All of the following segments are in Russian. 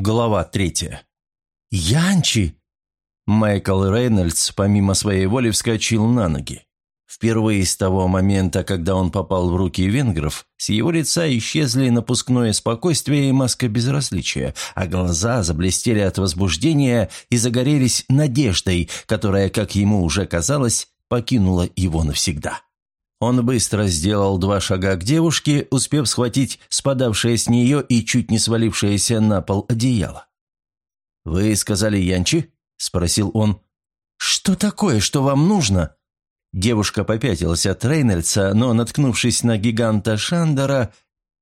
Глава третья. «Янчи!» Майкл Рейнольдс помимо своей воли вскочил на ноги. Впервые с того момента, когда он попал в руки венгров, с его лица исчезли напускное спокойствие и маска безразличия, а глаза заблестели от возбуждения и загорелись надеждой, которая, как ему уже казалось, покинула его навсегда. Он быстро сделал два шага к девушке, успев схватить спадавшее с нее и чуть не свалившееся на пол одеяло. «Вы сказали Янчи?» – спросил он. «Что такое, что вам нужно?» Девушка попятилась от Рейнольдса, но, наткнувшись на гиганта Шандера,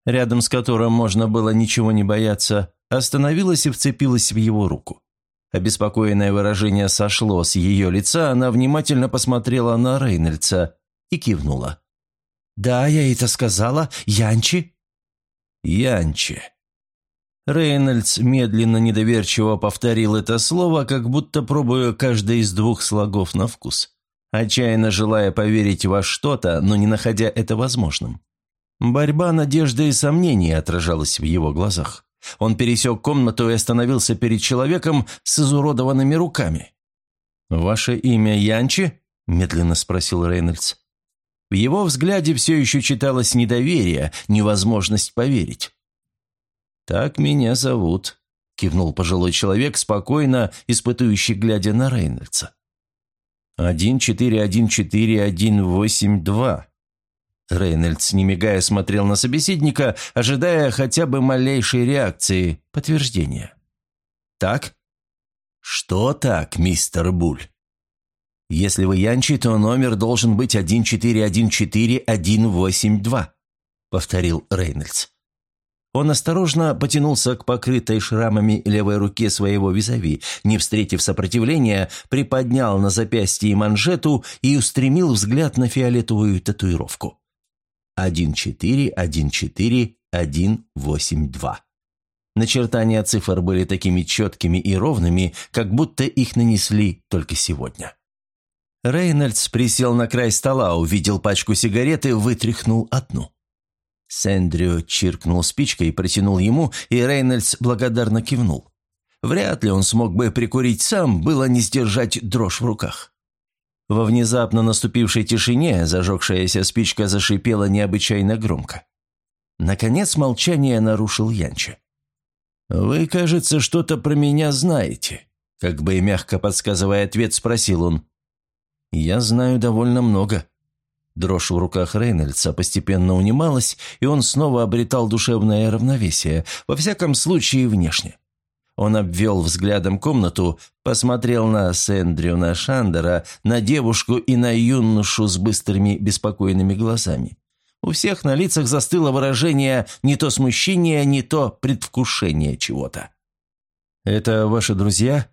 рядом с которым можно было ничего не бояться, остановилась и вцепилась в его руку. Обеспокоенное выражение сошло с ее лица, она внимательно посмотрела на Рейнольдса и кивнула. «Да, я это сказала. Янчи?» «Янчи». Рейнольдс медленно недоверчиво повторил это слово, как будто пробуя каждый из двух слогов на вкус, отчаянно желая поверить во что-то, но не находя это возможным. Борьба надежды и сомнений отражалась в его глазах. Он пересек комнату и остановился перед человеком с изуродованными руками. «Ваше имя Янчи?» – медленно спросил Рейнольдс. В его взгляде все еще читалось недоверие, невозможность поверить. «Так меня зовут», – кивнул пожилой человек, спокойно испытующий, глядя на Рейнольдса. «Один четыре один четыре один восемь два». Рейнольдс, не мигая, смотрел на собеседника, ожидая хотя бы малейшей реакции, подтверждения. «Так?» «Что так, мистер Буль?» Если вы Янчи, то номер должен быть 1414182», — повторил Рейнольдс. Он осторожно потянулся к покрытой шрамами левой руке своего визави, не встретив сопротивления, приподнял на запястье манжету и устремил взгляд на фиолетовую татуировку. 1414182. Начертания цифр были такими четкими и ровными, как будто их нанесли только сегодня. Рейнольдс присел на край стола, увидел пачку сигарет и вытряхнул одну. Сэндрю чиркнул спичкой, протянул ему, и Рейнольдс благодарно кивнул. Вряд ли он смог бы прикурить сам, было не сдержать дрожь в руках. Во внезапно наступившей тишине зажегшаяся спичка зашипела необычайно громко. Наконец молчание нарушил Янча. «Вы, кажется, что-то про меня знаете», — как бы и мягко подсказывая ответ, спросил он. «Я знаю довольно много». Дрожь в руках Рейнольдса постепенно унималась, и он снова обретал душевное равновесие, во всяком случае внешне. Он обвел взглядом комнату, посмотрел на Сэндрю, на Шандера, на девушку и на юношу с быстрыми беспокойными глазами. У всех на лицах застыло выражение не то смущения, не то предвкушения чего-то. «Это ваши друзья?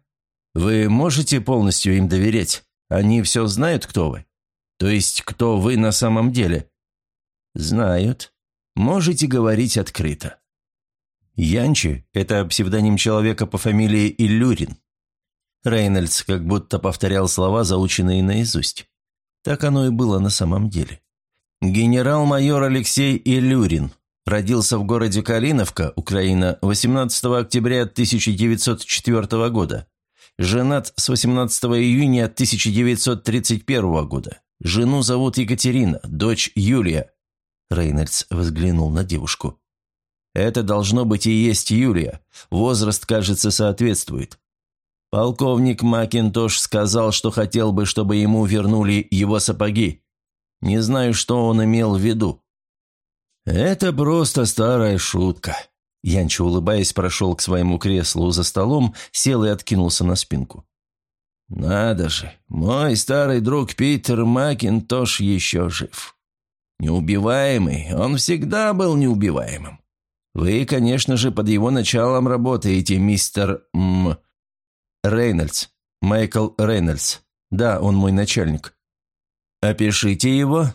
Вы можете полностью им доверять?» Они все знают, кто вы? То есть, кто вы на самом деле?» «Знают. Можете говорить открыто». Янчи – это псевдоним человека по фамилии Иллюрин. Рейнольдс как будто повторял слова, заученные наизусть. Так оно и было на самом деле. Генерал-майор Алексей Иллюрин родился в городе Калиновка, Украина, 18 октября 1904 года. Женат с 18 июня 1931 года. Жену зовут Екатерина, дочь Юлия». Рейнольдс взглянул на девушку. «Это должно быть и есть Юлия. Возраст, кажется, соответствует. Полковник Макинтош сказал, что хотел бы, чтобы ему вернули его сапоги. Не знаю, что он имел в виду». «Это просто старая шутка», Янчо, улыбаясь, прошел к своему креслу за столом, сел и откинулся на спинку. «Надо же, мой старый друг Питер Макинтош еще жив. Неубиваемый, он всегда был неубиваемым. Вы, конечно же, под его началом работаете, мистер... М... Рейнольдс. Майкл Рейнольдс. Да, он мой начальник. Опишите его,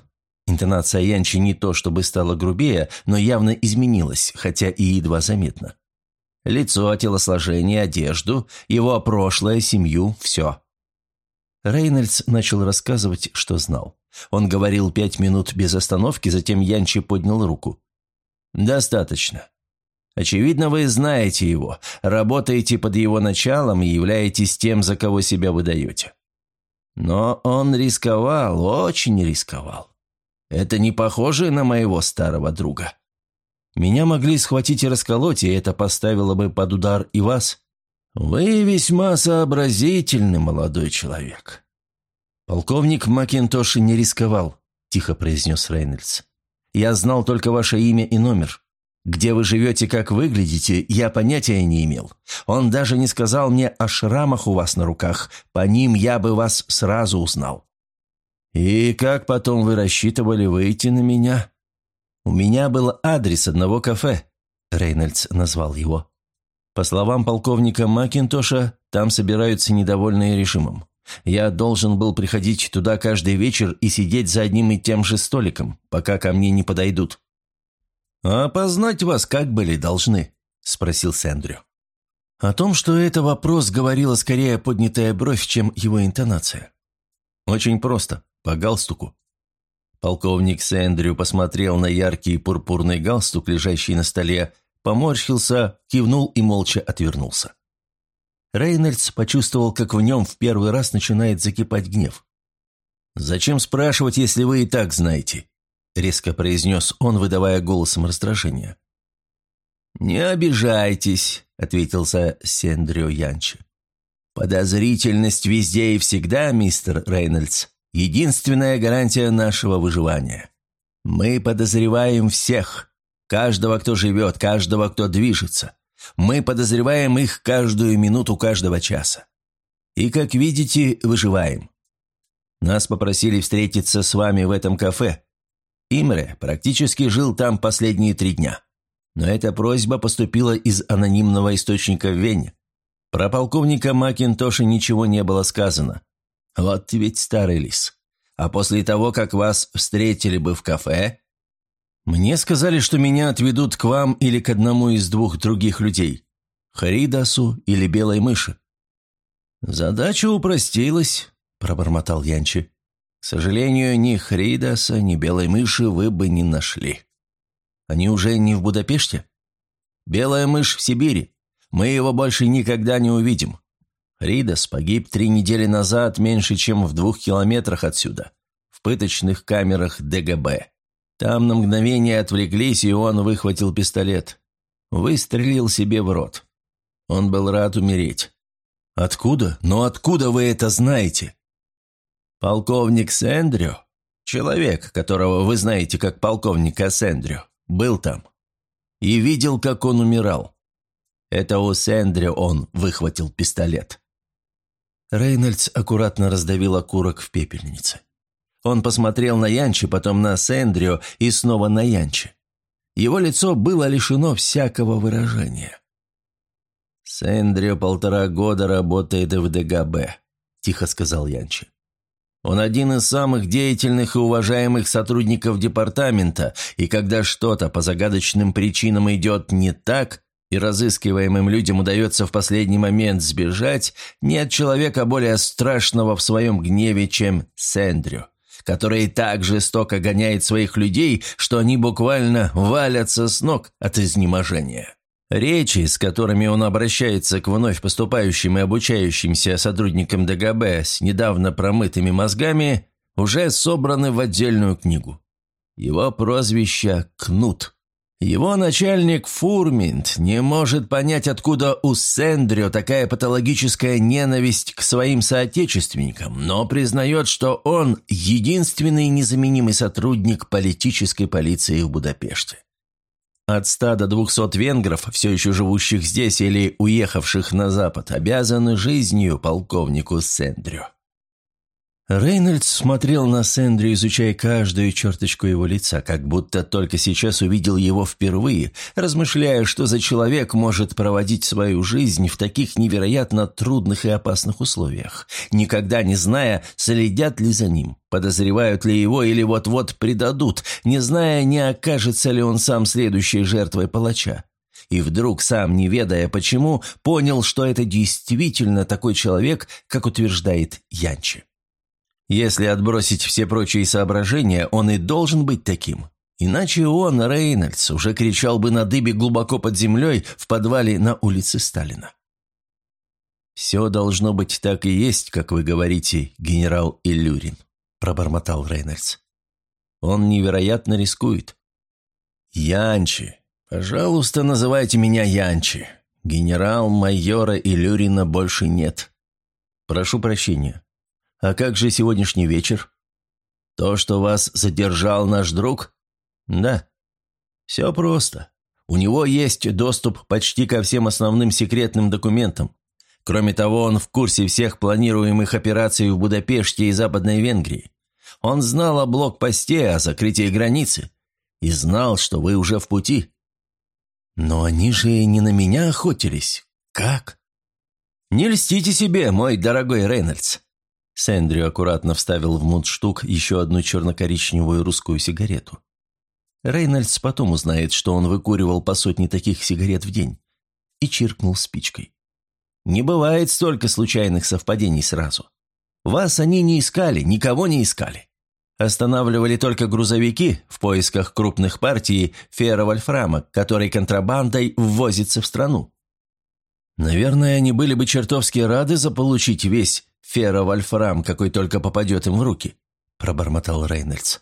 Интонация Янчи не то чтобы стала грубее, но явно изменилась, хотя и едва заметно. Лицо, телосложение, одежду, его прошлое, семью – все. Рейнольдс начал рассказывать, что знал. Он говорил пять минут без остановки, затем Янчи поднял руку. «Достаточно. Очевидно, вы знаете его, работаете под его началом и являетесь тем, за кого себя выдаете. Но он рисковал, очень рисковал. Это не похоже на моего старого друга. Меня могли схватить и расколоть, и это поставило бы под удар и вас. Вы весьма сообразительный молодой человек. Полковник Макинтоши не рисковал, тихо произнес Рейнольдс. Я знал только ваше имя и номер. Где вы живете, как выглядите, я понятия не имел. Он даже не сказал мне о шрамах у вас на руках. По ним я бы вас сразу узнал. И как потом вы рассчитывали выйти на меня? У меня был адрес одного кафе. Рейнольдс назвал его. По словам полковника Макинтоша, там собираются недовольные режимом. Я должен был приходить туда каждый вечер и сидеть за одним и тем же столиком, пока ко мне не подойдут. «А опознать вас как были должны?» – спросил Сэндрю. О том, что это вопрос, говорила скорее поднятая бровь, чем его интонация. «Очень просто. По галстуку». Полковник Сэндрю посмотрел на яркий пурпурный галстук, лежащий на столе, поморщился, кивнул и молча отвернулся. Рейнольдс почувствовал, как в нем в первый раз начинает закипать гнев. «Зачем спрашивать, если вы и так знаете?» – резко произнес он, выдавая голосом раздражения. «Не обижайтесь», – ответился Сендрио Янчи. «Подозрительность везде и всегда, мистер Рейнольдс, единственная гарантия нашего выживания. Мы подозреваем всех, каждого, кто живет, каждого, кто движется. Мы подозреваем их каждую минуту каждого часа. И, как видите, выживаем. Нас попросили встретиться с вами в этом кафе, Имре практически жил там последние три дня. Но эта просьба поступила из анонимного источника в Вене. Про полковника Макинтоша ничего не было сказано. Вот ты ведь старый лис. А после того, как вас встретили бы в кафе... Мне сказали, что меня отведут к вам или к одному из двух других людей. Харидасу или Белой мыши. Задача упростилась, пробормотал Янчи. К сожалению, ни Хридаса, ни Белой мыши вы бы не нашли. Они уже не в Будапеште? Белая мышь в Сибири. Мы его больше никогда не увидим. Хридас погиб три недели назад меньше, чем в двух километрах отсюда, в пыточных камерах ДГБ. Там на мгновение отвлеклись, и он выхватил пистолет. Выстрелил себе в рот. Он был рад умереть. «Откуда? Но откуда вы это знаете?» Полковник Сэндрю, человек, которого вы знаете как полковника Сэндрю, был там и видел, как он умирал. Это у Сэндрю он выхватил пистолет. Рейнольдс аккуратно раздавил окурок в пепельнице. Он посмотрел на Янчи, потом на Сэндрю и снова на Янчи. Его лицо было лишено всякого выражения. «Сэндрю полтора года работает в ДГБ», – тихо сказал Янчи. Он один из самых деятельных и уважаемых сотрудников департамента, и когда что-то по загадочным причинам идет не так, и разыскиваемым людям удается в последний момент сбежать, нет человека более страшного в своем гневе, чем Сэндрю, который так жестоко гоняет своих людей, что они буквально валятся с ног от изнеможения. Речи, с которыми он обращается к вновь поступающим и обучающимся сотрудникам ДГБ с недавно промытыми мозгами, уже собраны в отдельную книгу. Его прозвище «Кнут». Его начальник Фурминт не может понять, откуда у Сэндрё такая патологическая ненависть к своим соотечественникам, но признает, что он единственный незаменимый сотрудник политической полиции в Будапеште. От ста до двухсот венгров, все еще живущих здесь или уехавших на запад, обязаны жизнью полковнику Сэндрю. Рейнольдс смотрел на Сэндри, изучая каждую черточку его лица, как будто только сейчас увидел его впервые, размышляя, что за человек может проводить свою жизнь в таких невероятно трудных и опасных условиях, никогда не зная, следят ли за ним, подозревают ли его или вот-вот предадут, не зная, не окажется ли он сам следующей жертвой палача. И вдруг, сам не ведая почему, понял, что это действительно такой человек, как утверждает Янчи. Если отбросить все прочие соображения, он и должен быть таким. Иначе он, Рейнольдс, уже кричал бы на дыбе глубоко под землей в подвале на улице Сталина. «Все должно быть так и есть, как вы говорите, генерал Иллюрин», – пробормотал Рейнольдс. «Он невероятно рискует». «Янчи. Пожалуйста, называйте меня Янчи. Генерал-майора Иллюрина больше нет. Прошу прощения. А как же сегодняшний вечер? То, что вас задержал наш друг?» «Да». «Все просто. У него есть доступ почти ко всем основным секретным документам. Кроме того, он в курсе всех планируемых операций в Будапеште и Западной Венгрии. Он знал о блокпосте, о закрытии границы. И знал, что вы уже в пути. Но они же не на меня охотились. Как? Не льстите себе, мой дорогой Рейнольдс. Сэндрю аккуратно вставил в мундштук еще одну черно-коричневую русскую сигарету. Рейнольдс потом узнает, что он выкуривал по сотне таких сигарет в день. И чиркнул спичкой. Не бывает столько случайных совпадений сразу. Вас они не искали, никого не искали. Останавливали только грузовики в поисках крупных партий ферровольфрама, который контрабандой ввозится в страну. Наверное, они были бы чертовски рады заполучить весь ферровольфрам, какой только попадет им в руки, пробормотал Рейнольдс.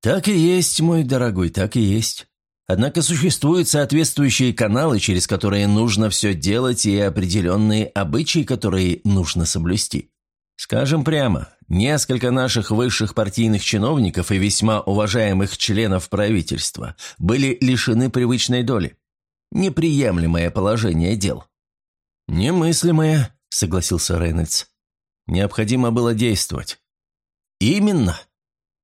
Так и есть, мой дорогой, так и есть. Однако существуют соответствующие каналы, через которые нужно все делать, и определенные обычаи, которые нужно соблюсти. Скажем прямо, несколько наших высших партийных чиновников и весьма уважаемых членов правительства были лишены привычной доли. Неприемлемое положение дел. «Немыслимое», — согласился Рейнольдс. «Необходимо было действовать». «Именно»,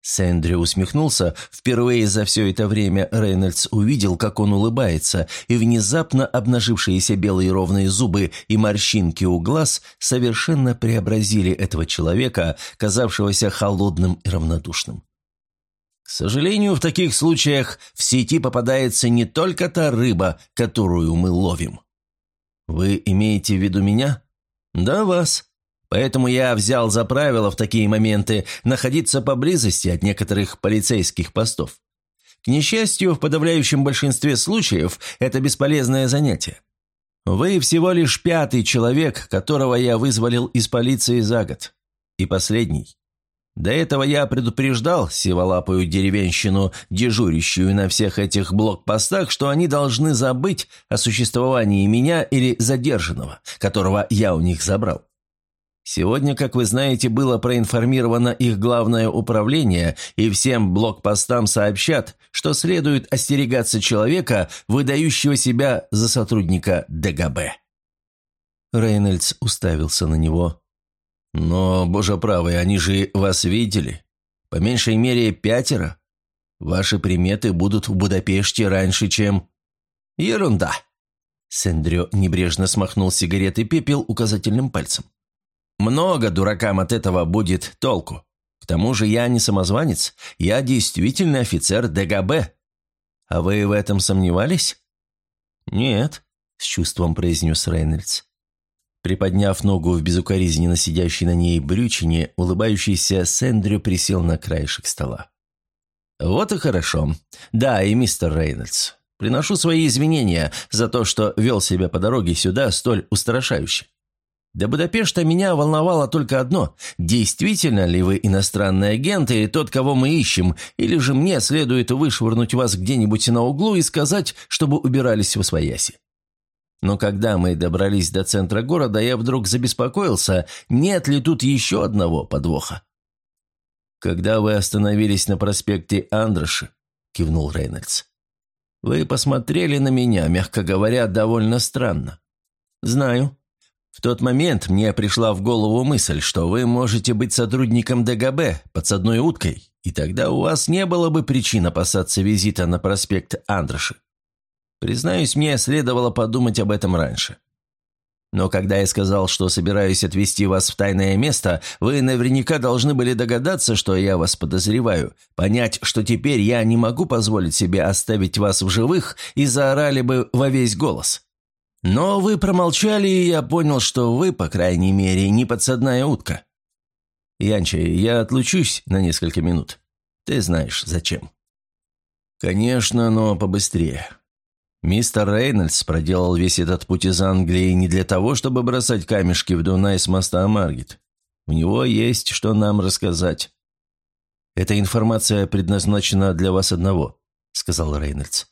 Сэндрю усмехнулся. Впервые за все это время Рейнольдс увидел, как он улыбается, и внезапно обнажившиеся белые ровные зубы и морщинки у глаз совершенно преобразили этого человека, казавшегося холодным и равнодушным. К сожалению, в таких случаях в сети попадается не только та рыба, которую мы ловим. Вы имеете в виду меня? Да, вас. Поэтому я взял за правило в такие моменты находиться поблизости от некоторых полицейских постов. К несчастью, в подавляющем большинстве случаев это бесполезное занятие. Вы всего лишь пятый человек, которого я вызволил из полиции за год. И последний. До этого я предупреждал сиволапую деревенщину, дежурящую на всех этих блокпостах, что они должны забыть о существовании меня или задержанного, которого я у них забрал. Сегодня, как вы знаете, было проинформировано их главное управление, и всем блокпостам сообщат, что следует остерегаться человека, выдающего себя за сотрудника ДГБ. Рейнольдс уставился на него. «Но, боже правый, они же вас видели. По меньшей мере пятеро. Ваши приметы будут в Будапеште раньше, чем...» «Ерунда!» Сэндрё небрежно смахнул сигареты пепел указательным пальцем. Много дуракам от этого будет толку. К тому же я не самозванец, я действительно офицер ДГБ. А вы в этом сомневались? Нет, с чувством произнес Рейнольдс. Приподняв ногу в безукоризненно сидящей на ней брючине, улыбающийся Сэндрю присел на краешек стола. «Вот и хорошо. Да, и мистер Рейнольдс. Приношу свои извинения за то, что вел себя по дороге сюда столь устрашающе. До Будапешта меня волновало только одно – действительно ли вы иностранный агент или тот, кого мы ищем, или же мне следует вышвырнуть вас где-нибудь на углу и сказать, чтобы убирались в освояси. Но когда мы добрались до центра города, я вдруг забеспокоился, нет ли тут еще одного подвоха. «Когда вы остановились на проспекте Андроши», – кивнул Рейнольдс, – «вы посмотрели на меня, мягко говоря, довольно странно. Знаю, в тот момент мне пришла в голову мысль, что вы можете быть сотрудником ДГБ, подсадной уткой, и тогда у вас не было бы причин опасаться визита на проспект Андроши. Признаюсь, мне следовало подумать об этом раньше. Но когда я сказал, что собираюсь отвезти вас в тайное место, вы наверняка должны были догадаться, что я вас подозреваю, понять, что теперь я не могу позволить себе оставить вас в живых и заорали бы во весь голос. Но вы промолчали, и я понял, что вы, по крайней мере, не подсадная утка. Янча, я отлучусь на несколько минут. Ты знаешь, зачем. «Конечно, но побыстрее. Мистер Рейнольдс проделал весь этот путь из Англии не для того, чтобы бросать камешки в Дунай с моста Маргет. У него есть что нам рассказать». «Эта информация предназначена для вас одного», — сказал Рейнольдс.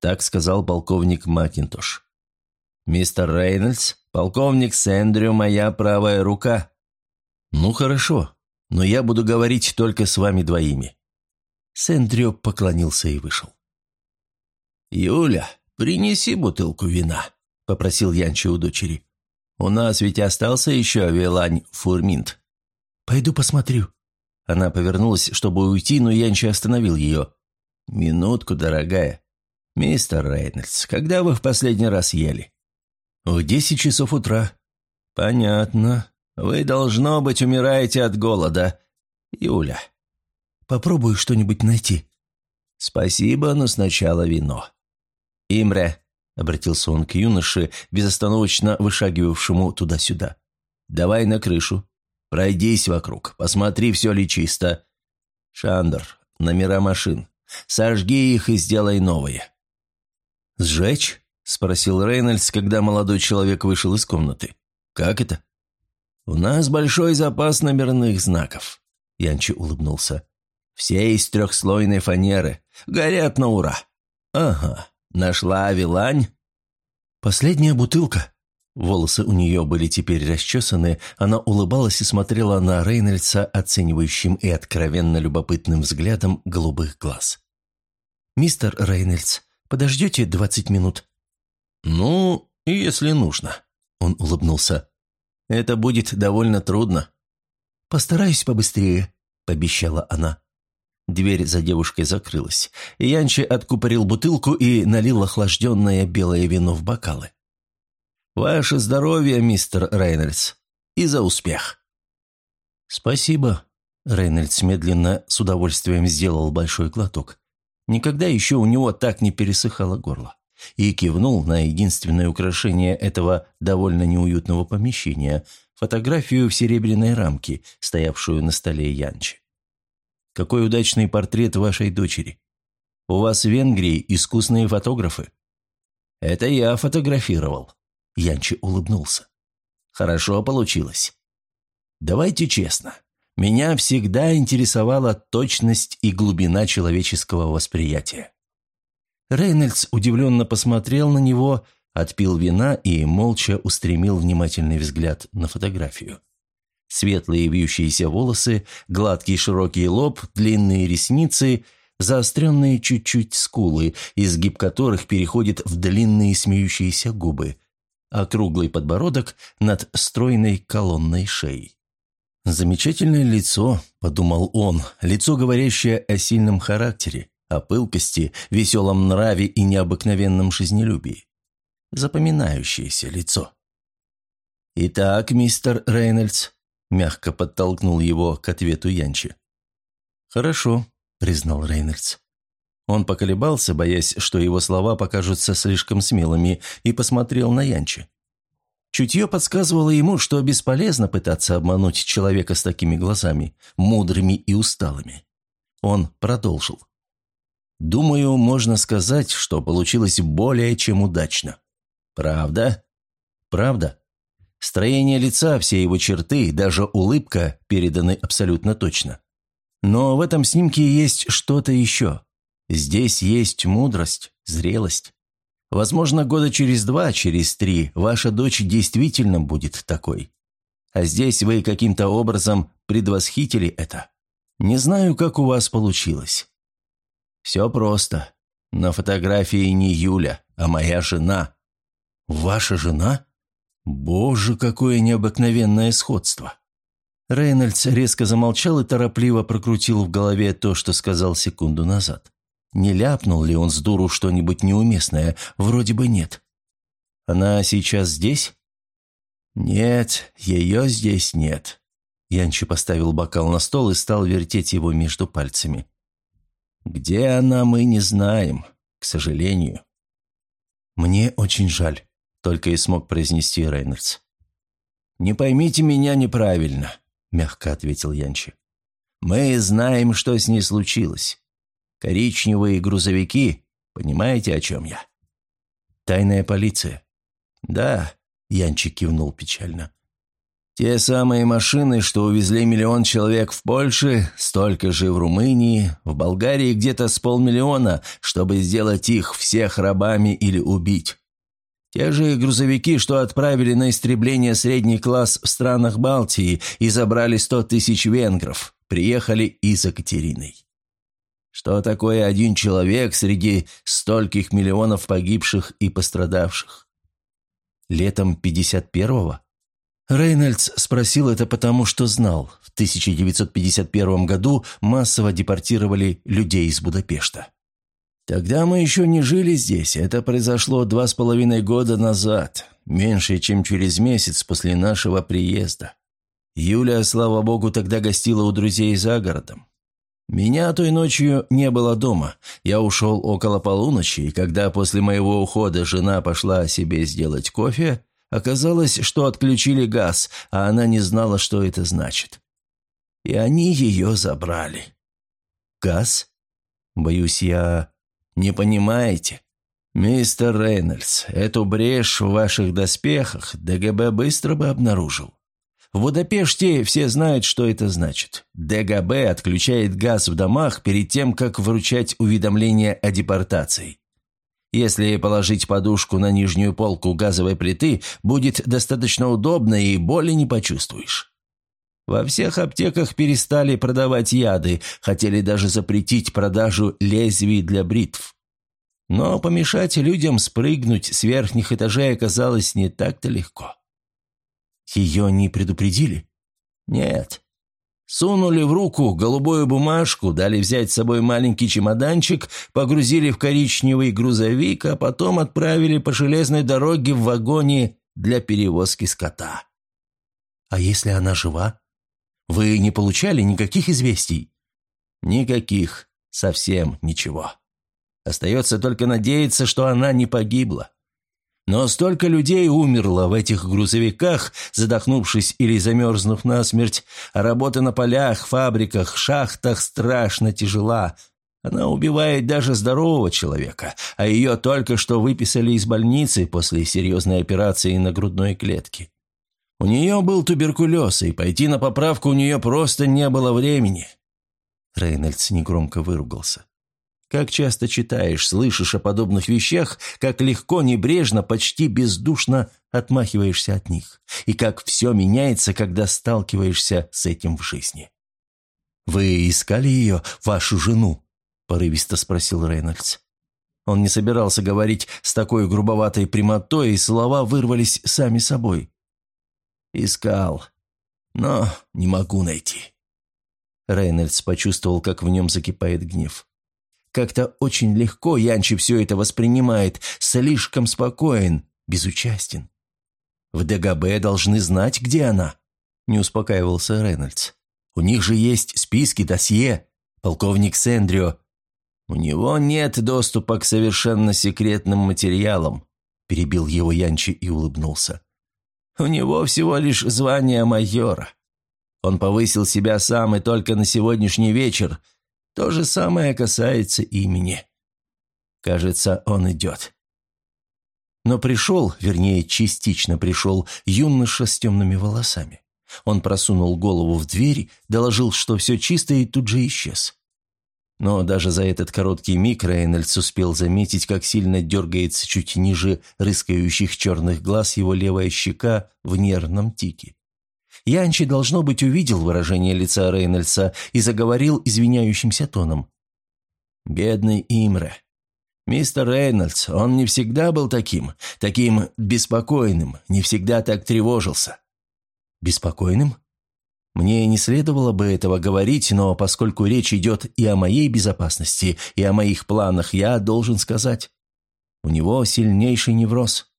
Так сказал полковник Макинтош. «Мистер Рейнольдс, полковник Сэндрю, моя правая рука». «Ну хорошо, но я буду говорить только с вами двоими». Сэндрю поклонился и вышел. «Юля, принеси бутылку вина», — попросил Янчи у дочери. «У нас ведь остался еще Вилань Фурминт». «Пойду посмотрю». Она повернулась, чтобы уйти, но Янчи остановил ее. «Минутку, дорогая. Мистер Рейнольдс, когда вы в последний раз ели?» «В десять часов утра». «Понятно. Вы, должно быть, умираете от голода. Юля». «Попробую что-нибудь найти». «Спасибо, но сначала вино». «Имре», — обратился он к юноше, безостановочно вышагивавшему туда-сюда. «Давай на крышу. Пройдись вокруг, посмотри, все ли чисто. Шандер, номера машин. Сожги их и сделай новые». «Сжечь?» — спросил Рейнольдс, когда молодой человек вышел из комнаты. «Как это?» «У нас большой запас номерных знаков», — Янчи улыбнулся. «Все из трехслойной фанеры. Горят на ура». «Ага, Нашла Вилань?» «Последняя бутылка». Волосы у нее были теперь расчесаны, она улыбалась и смотрела на Рейнольдса оценивающим и откровенно любопытным взглядом голубых глаз. «Мистер Рейнольдс, подождете двадцать минут?» «Ну, если нужно», — он улыбнулся. «Это будет довольно трудно». «Постараюсь побыстрее», — пообещала она. Дверь за девушкой закрылась. Янчи откупорил бутылку и налил охлажденное белое вино в бокалы. «Ваше здоровье, мистер Рейнольдс, и за успех!» «Спасибо», — Рейнольдс медленно с удовольствием сделал большой глоток. Никогда еще у него так не пересыхало горло. И кивнул на единственное украшение этого довольно неуютного помещения — фотографию в серебряной рамке, стоявшую на столе Янчи. Какой удачный портрет вашей дочери. У вас в Венгрии искусные фотографы». «Это я фотографировал», — Янчи улыбнулся. «Хорошо получилось. Давайте честно. Меня всегда интересовала точность и глубина человеческого восприятия». Рейнольдс удивленно посмотрел на него, отпил вина и молча устремил внимательный взгляд на фотографию. Светлые вьющиеся волосы, гладкий широкий лоб, длинные ресницы, заостренные чуть-чуть скулы, изгиб которых переходит в длинные смеющиеся губы, а круглый подбородок над стройной колонной шеей. «Замечательное лицо», — подумал он, — лицо, говорящее о сильном характере, о пылкости, веселом нраве и необыкновенном жизнелюбии. Запоминающееся лицо. «Итак, мистер Рейнольдс», Мягко подтолкнул его к ответу Янчи. «Хорошо», — признал Рейнольдс. Он поколебался, боясь, что его слова покажутся слишком смелыми, и посмотрел на Янчи. Чутье подсказывало ему, что бесполезно пытаться обмануть человека с такими глазами, мудрыми и усталыми. Он продолжил. «Думаю, можно сказать, что получилось более чем удачно. Правда?» «Правда», Строение лица, все его черты, даже улыбка переданы абсолютно точно. Но в этом снимке есть что-то еще. Здесь есть мудрость, зрелость. Возможно, года через два, через три ваша дочь действительно будет такой. А здесь вы каким-то образом предвосхитили это. Не знаю, как у вас получилось. Все просто. На фотографии не Юля, а моя жена. Ваша жена? Боже, какое необыкновенное сходство! Рейнольдс резко замолчал и торопливо прокрутил в голове то, что сказал секунду назад. Не ляпнул ли он с дуру что-нибудь неуместное? Вроде бы нет. Она сейчас здесь? Нет, ее здесь нет. Янчи поставил бокал на стол и стал вертеть его между пальцами. Где она, мы не знаем, к сожалению. Мне очень жаль только и смог произнести Рейнольдс. «Не поймите меня неправильно», — мягко ответил Янчи. «Мы знаем, что с ней случилось. Коричневые грузовики. Понимаете, о чем я?» «Тайная полиция». «Да», — Янчик кивнул печально. «Те самые машины, что увезли миллион человек в Польше, столько же в Румынии, в Болгарии где-то с полмиллиона, чтобы сделать их всех рабами или убить. Те же грузовики, что отправили на истребление средний класс в странах Балтии и забрали сто тысяч венгров, приехали и за Катериной. Что такое один человек среди стольких миллионов погибших и пострадавших? Летом 51-го? Рейнольдс спросил это потому, что знал. В 1951 году массово депортировали людей из Будапешта. Тогда мы еще не жили здесь. Это произошло два с половиной года назад, меньше, чем через месяц после нашего приезда. Юля, слава богу, тогда гостила у друзей за городом. Меня той ночью не было дома. Я ушел около полуночи, и когда после моего ухода жена пошла себе сделать кофе, оказалось, что отключили газ, а она не знала, что это значит. И они ее забрали. Газ? Боюсь, я не понимаете? Мистер Рейнольдс, эту брешь в ваших доспехах ДГБ быстро бы обнаружил. В Будапеште все знают, что это значит. ДГБ отключает газ в домах перед тем, как вручать уведомление о депортации. Если положить подушку на нижнюю полку газовой плиты, будет достаточно удобно и боли не почувствуешь. Во всех аптеках перестали продавать яды, хотели даже запретить продажу лезвий для бритв. Но помешать людям спрыгнуть с верхних этажей оказалось не так-то легко. Ее не предупредили? Нет. Сунули в руку голубую бумажку, дали взять с собой маленький чемоданчик, погрузили в коричневый грузовик, а потом отправили по железной дороге в вагоне для перевозки скота. А если она жива? Вы не получали никаких известий? Никаких. Совсем ничего. Остается только надеяться, что она не погибла. Но столько людей умерло в этих грузовиках, задохнувшись или замерзнув насмерть, а работа на полях, фабриках, шахтах страшно тяжела. Она убивает даже здорового человека, а ее только что выписали из больницы после серьезной операции на грудной клетке. У нее был туберкулез, и пойти на поправку у нее просто не было времени». Рейнольдс негромко выругался. «Как часто читаешь, слышишь о подобных вещах, как легко, небрежно, почти бездушно отмахиваешься от них, и как все меняется, когда сталкиваешься с этим в жизни». «Вы искали ее, вашу жену?» – порывисто спросил Рейнольдс. Он не собирался говорить с такой грубоватой прямотой, и слова вырвались сами собой. «Искал, но не могу найти». Рейнольдс почувствовал, как в нем закипает гнев. Как-то очень легко Янчи все это воспринимает, слишком спокоен, безучастен. В ДГБ должны знать, где она, не успокаивался Рейнольдс. У них же есть списки, досье. Полковник Сэндрио. У него нет доступа к совершенно секретным материалам, перебил его Янчи и улыбнулся. У него всего лишь звание майора. Он повысил себя сам и только на сегодняшний вечер. То же самое касается имени. Кажется, он идет. Но пришел, вернее, частично пришел, юноша с темными волосами. Он просунул голову в дверь, доложил, что все чисто, и тут же исчез. Но даже за этот короткий миг Рейнольдс успел заметить, как сильно дергается чуть ниже рыскающих черных глаз его левая щека в нервном тике. Янчи, должно быть, увидел выражение лица Рейнольдса и заговорил извиняющимся тоном. «Бедный Имре. Мистер Рейнольдс, он не всегда был таким, таким беспокойным, не всегда так тревожился». «Беспокойным?» Мне не следовало бы этого говорить, но поскольку речь идет и о моей безопасности, и о моих планах, я должен сказать. У него сильнейший невроз.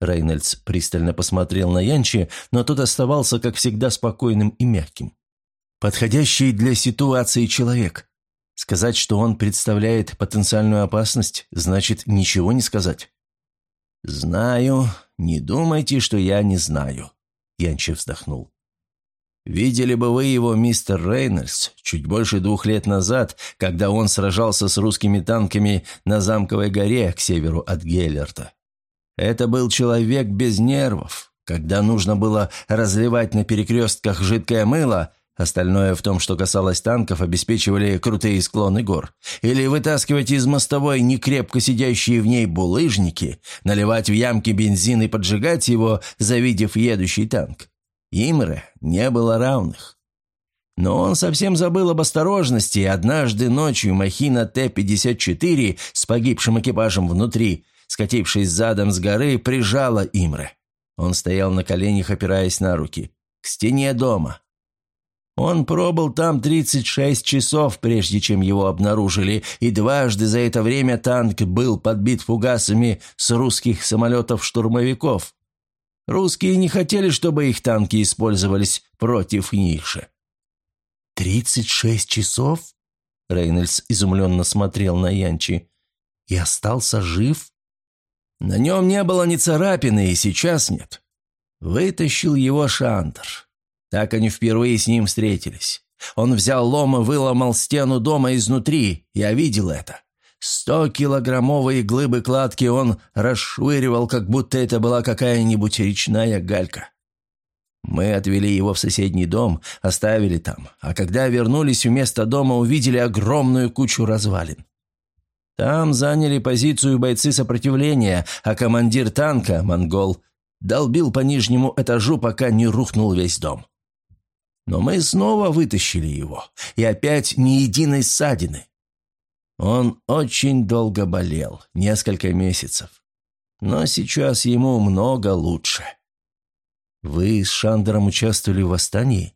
Рейнольдс пристально посмотрел на Янчи, но тот оставался, как всегда, спокойным и мягким. Подходящий для ситуации человек. Сказать, что он представляет потенциальную опасность, значит ничего не сказать. «Знаю. Не думайте, что я не знаю», — Янчи вздохнул. Видели бы вы его, мистер Рейнольдс, чуть больше двух лет назад, когда он сражался с русскими танками на Замковой горе к северу от Геллерта. Это был человек без нервов. Когда нужно было разливать на перекрестках жидкое мыло, остальное в том, что касалось танков, обеспечивали крутые склоны гор. Или вытаскивать из мостовой некрепко сидящие в ней булыжники, наливать в ямки бензин и поджигать его, завидев едущий танк. Имре не было равных. Но он совсем забыл об осторожности, и однажды ночью махина Т-54 с погибшим экипажем внутри, скатившись задом с горы, прижала Имре. Он стоял на коленях, опираясь на руки. К стене дома. Он пробыл там 36 часов, прежде чем его обнаружили, и дважды за это время танк был подбит фугасами с русских самолетов-штурмовиков. Русские не хотели, чтобы их танки использовались против них же. «Тридцать шесть часов?» Рейнольдс изумленно смотрел на Янчи. «И остался жив?» «На нем не было ни царапины, и сейчас нет. Вытащил его Шандер. Так они впервые с ним встретились. Он взял лом и выломал стену дома изнутри. Я видел это. Сто-килограммовые глыбы кладки он расшвыривал, как будто это была какая-нибудь речная галька. Мы отвели его в соседний дом, оставили там, а когда вернулись вместо дома, увидели огромную кучу развалин. Там заняли позицию бойцы сопротивления, а командир танка, монгол, долбил по нижнему этажу, пока не рухнул весь дом. Но мы снова вытащили его, и опять ни единой ссадины. Он очень долго болел, несколько месяцев. Но сейчас ему много лучше. Вы с Шандером участвовали в восстании?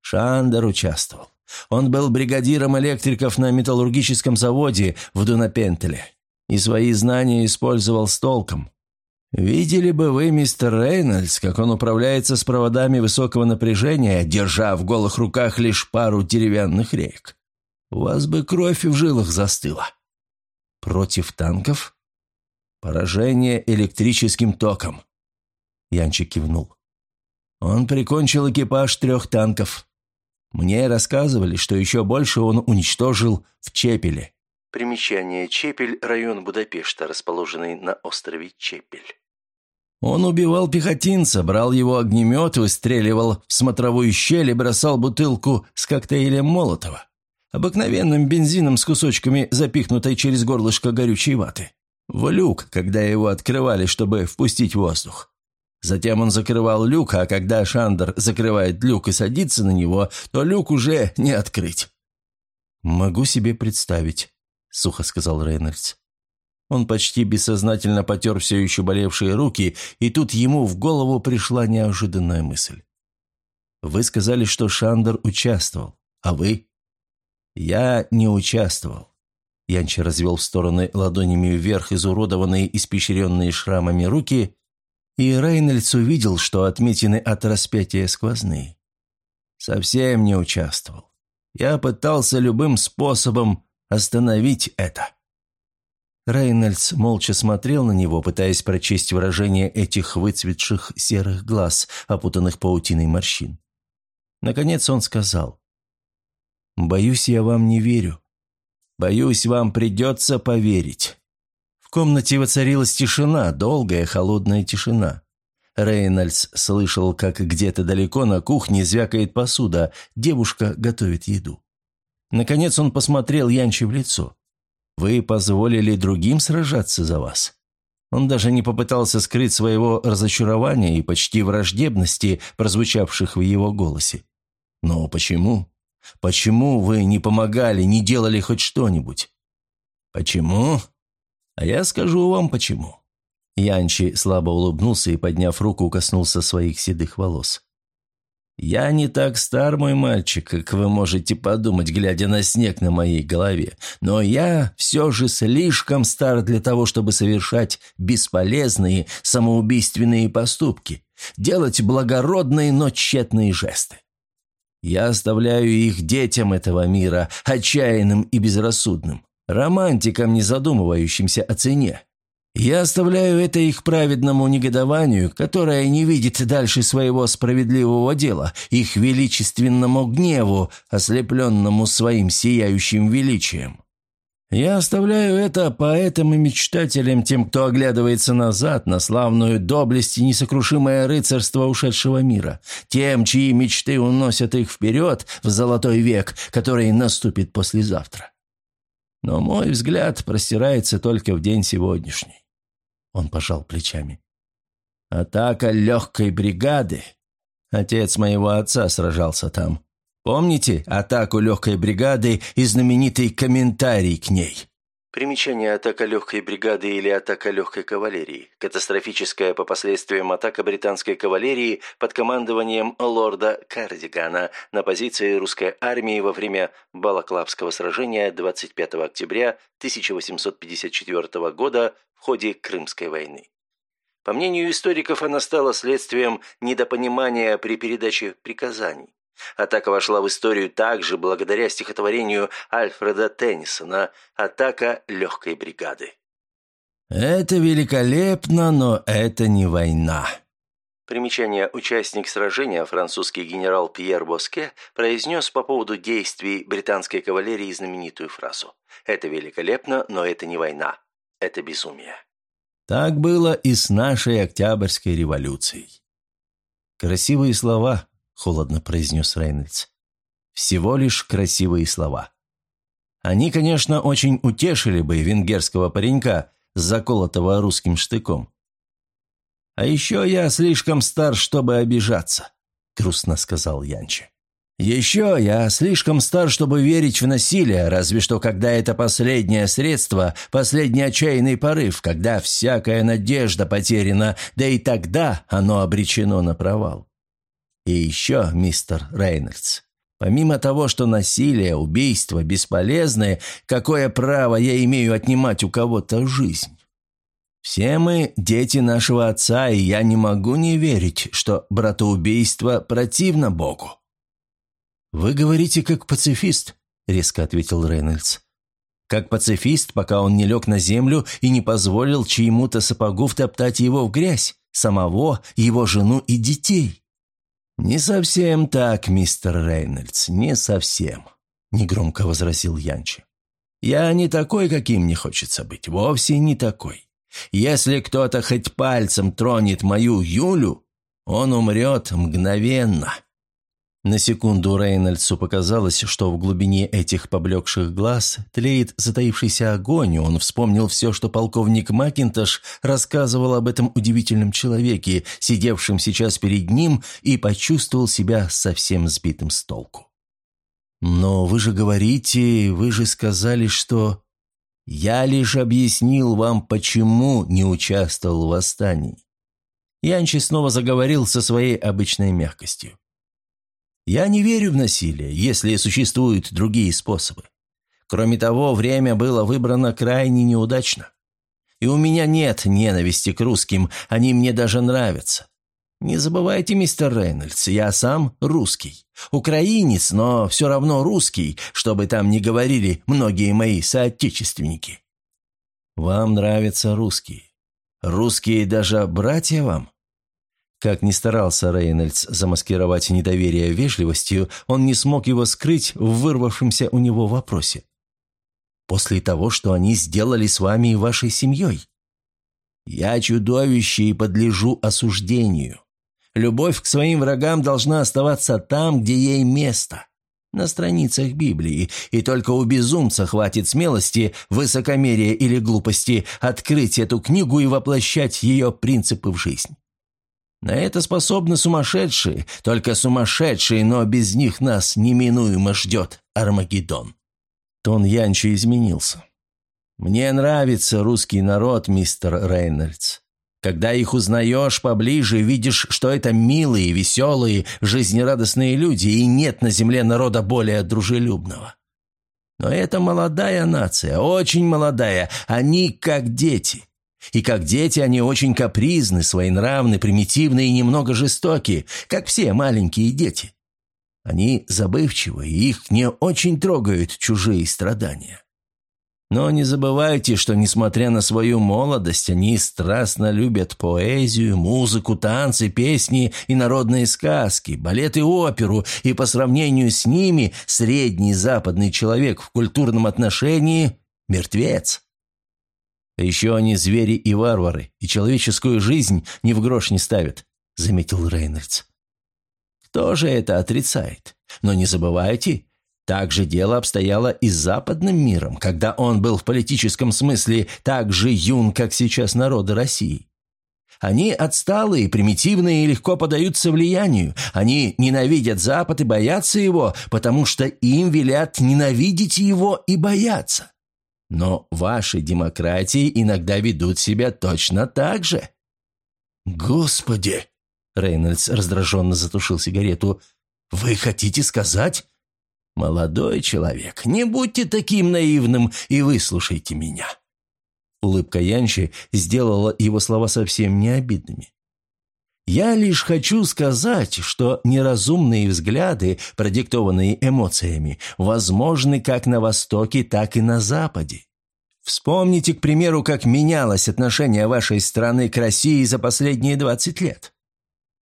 Шандер участвовал. Он был бригадиром электриков на металлургическом заводе в Дунапентеле и свои знания использовал с толком. Видели бы вы, мистер Рейнольдс, как он управляется с проводами высокого напряжения, держа в голых руках лишь пару деревянных рейк. У вас бы кровь в жилах застыла. Против танков? Поражение электрическим током. Янчик кивнул. Он прикончил экипаж трех танков. Мне рассказывали, что еще больше он уничтожил в Чепеле. Примечание Чепель – район Будапешта, расположенный на острове Чепель. Он убивал пехотинца, брал его огнемет, выстреливал в смотровую щель и бросал бутылку с коктейлем Молотова обыкновенным бензином с кусочками, запихнутой через горлышко горючей ваты. В люк, когда его открывали, чтобы впустить воздух. Затем он закрывал люк, а когда Шандер закрывает люк и садится на него, то люк уже не открыть. «Могу себе представить», — сухо сказал Рейнольдс. Он почти бессознательно потер все еще болевшие руки, и тут ему в голову пришла неожиданная мысль. «Вы сказали, что Шандер участвовал, а вы?» «Я не участвовал». Янчи развел в стороны ладонями вверх изуродованные, испещренные шрамами руки, и Рейнольдс увидел, что отметины от распятия сквозные. «Совсем не участвовал. Я пытался любым способом остановить это». Рейнольдс молча смотрел на него, пытаясь прочесть выражение этих выцветших серых глаз, опутанных паутиной морщин. Наконец он сказал, Боюсь, я вам не верю. Боюсь, вам придется поверить». Комнате воцарилась тишина, долгая холодная тишина. Рейнольдс слышал, как где-то далеко на кухне звякает посуда, девушка готовит еду. Наконец он посмотрел Янчи в лицо. «Вы позволили другим сражаться за вас?» Он даже не попытался скрыть своего разочарования и почти враждебности, прозвучавших в его голосе. «Но почему?» Почему вы не помогали, не делали хоть что-нибудь? Почему? А я скажу вам почему. Янчи слабо улыбнулся и, подняв руку, коснулся своих седых волос. «Я не так стар, мой мальчик, как вы можете подумать, глядя на снег на моей голове, но я все же слишком стар для того, чтобы совершать бесполезные самоубийственные поступки, делать благородные, но тщетные жесты. Я оставляю их детям этого мира, отчаянным и безрассудным, романтикам, не задумывающимся о цене. Я оставляю это их праведному негодованию, которое не видит дальше своего справедливого дела, их величественному гневу, ослепленному своим сияющим величием. Я оставляю это поэтам и мечтателям, тем, кто оглядывается назад на славную доблесть и несокрушимое рыцарство ушедшего мира, тем, чьи мечты уносят их вперед в золотой век, который наступит послезавтра. Но мой взгляд простирается только в день сегодняшний. Он пожал плечами. «Атака легкой бригады. Отец моего отца сражался там. Помните атаку легкой бригады и знаменитый комментарий к ней?» Примечание «Атака легкой бригады» или «Атака легкой кавалерии» – катастрофическая по последствиям атака британской кавалерии под командованием лорда Кардигана на позиции русской армии во время Балаклавского сражения 25 октября 1854 года в ходе Крымской войны. По мнению историков, она стала следствием недопонимания при передаче приказаний. Атака вошла в историю также благодаря стихотворению Альфреда Теннисона «Атака легкой бригады». «Это великолепно, но это не война». Примечание «Участник сражения» французский генерал Пьер Боске произнес по поводу действий британской кавалерии знаменитую фразу «Это великолепно, но это не война. Это безумие». Так было и с нашей Октябрьской революцией. Красивые слова, – холодно произнес Рейнольдс. «Всего лишь красивые слова. Они, конечно, очень утешили бы венгерского паренька, заколотого русским штыком. А еще я слишком стар, чтобы обижаться», – грустно сказал Янчи. «Еще я слишком стар, чтобы верить в насилие, разве что когда это последнее средство, последний отчаянный порыв, когда всякая надежда потеряна, да и тогда оно обречено на провал. И еще, мистер Рейнольдс, помимо того, что насилие, убийство бесполезное, какое право я имею отнимать у кого-то жизнь? Все мы дети нашего отца, и я не могу не верить, что братоубийство противно Богу. «Вы говорите как пацифист», — резко ответил Рейнольдс. «Как пацифист, пока он не лег на землю и не позволил чьему-то сапогу втоптать его в грязь, самого, его жену и детей». «Не совсем так, мистер Рейнольдс, не совсем», – негромко возразил Янчи. «Я не такой, каким мне хочется быть, вовсе не такой. Если кто-то хоть пальцем тронет мою Юлю, он умрет мгновенно». На секунду Рейнольдсу показалось, что в глубине этих поблекших глаз тлеет затаившийся огонь, он вспомнил все, что полковник Макинтош рассказывал об этом удивительном человеке, сидевшем сейчас перед ним, и почувствовал себя совсем сбитым с толку. «Но вы же говорите, вы же сказали, что...» «Я лишь объяснил вам, почему не участвовал в восстании». Янчи снова заговорил со своей обычной мягкостью. Я не верю в насилие, если существуют другие способы. Кроме того, время было выбрано крайне неудачно. И у меня нет ненависти к русским, они мне даже нравятся. Не забывайте, мистер Рейнольдс, я сам русский. Украинец, но все равно русский, чтобы там не говорили многие мои соотечественники. Вам нравятся русские. Русские даже братья вам? Как ни старался Рейнольдс замаскировать недоверие вежливостью, он не смог его скрыть в вырвавшемся у него вопросе. «После того, что они сделали с вами и вашей семьей?» «Я чудовище и подлежу осуждению. Любовь к своим врагам должна оставаться там, где ей место» на страницах Библии, и только у безумца хватит смелости, высокомерия или глупости открыть эту книгу и воплощать ее принципы в жизнь. На это способны сумасшедшие, только сумасшедшие, но без них нас неминуемо ждет Армагеддон». Тон Янчи изменился. «Мне нравится русский народ, мистер Рейнольдс. Когда их узнаешь поближе, видишь, что это милые, веселые, жизнерадостные люди, и нет на земле народа более дружелюбного. Но это молодая нация, очень молодая, они как дети». И как дети они очень капризны, своенравны, примитивны и немного жестоки, как все маленькие дети. Они забывчивы, и их не очень трогают чужие страдания. Но не забывайте, что, несмотря на свою молодость, они страстно любят поэзию, музыку, танцы, песни и народные сказки, балет и оперу, и по сравнению с ними средний западный человек в культурном отношении – мертвец. Еще они звери и варвары, и человеческую жизнь ни в грош не ставят, заметил Рейнольдс. Кто же это отрицает? Но не забывайте, так же дело обстояло и с западным миром, когда он был в политическом смысле так же юн, как сейчас народы России. Они отсталые, примитивные и легко поддаются влиянию. Они ненавидят Запад и боятся его, потому что им велят ненавидеть его и бояться. Но ваши демократии иногда ведут себя точно так же. «Господи!» — Рейнольдс раздраженно затушил сигарету. «Вы хотите сказать, «Молодой человек, не будьте таким наивным и выслушайте меня». Улыбка Янчи сделала его слова совсем не обидными. «Я лишь хочу сказать, что неразумные взгляды, продиктованные эмоциями, возможны как на Востоке, так и на Западе. Вспомните, к примеру, как менялось отношение вашей страны к России за последние 20 лет.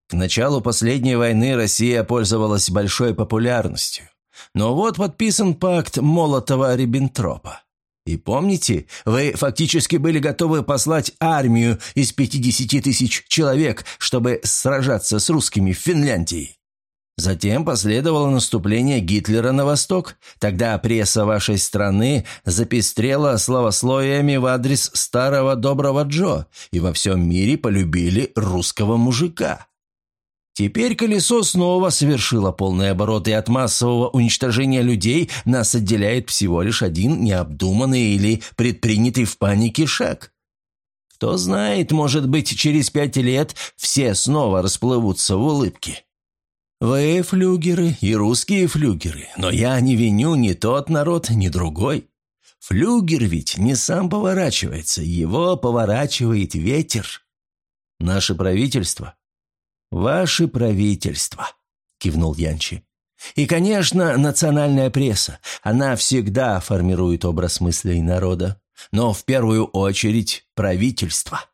К началу последней войны Россия пользовалась большой популярностью. Но вот подписан пакт Молотова-Риббентропа. И помните, вы фактически были готовы послать армию из 50 тысяч человек, чтобы сражаться с русскими в Финляндии. Затем последовало наступление Гитлера на восток. Тогда пресса вашей страны запестрела словословиями в адрес старого доброго Джо, и во всем мире полюбили русского мужика. Теперь колесо снова совершило полный оборот, и от массового уничтожения людей нас отделяет всего лишь один необдуманный или предпринятый в панике шаг. Кто знает, может быть, через пять лет все снова расплывутся в улыбке. Вы флюгеры и русские флюгеры, но я не виню ни тот народ, ни другой. Флюгер ведь не сам поворачивается, его поворачивает ветер. Наше правительство «Ваше правительство», – кивнул Янчи. «И, конечно, национальная пресса. Она всегда формирует образ мыслей народа. Но в первую очередь правительство».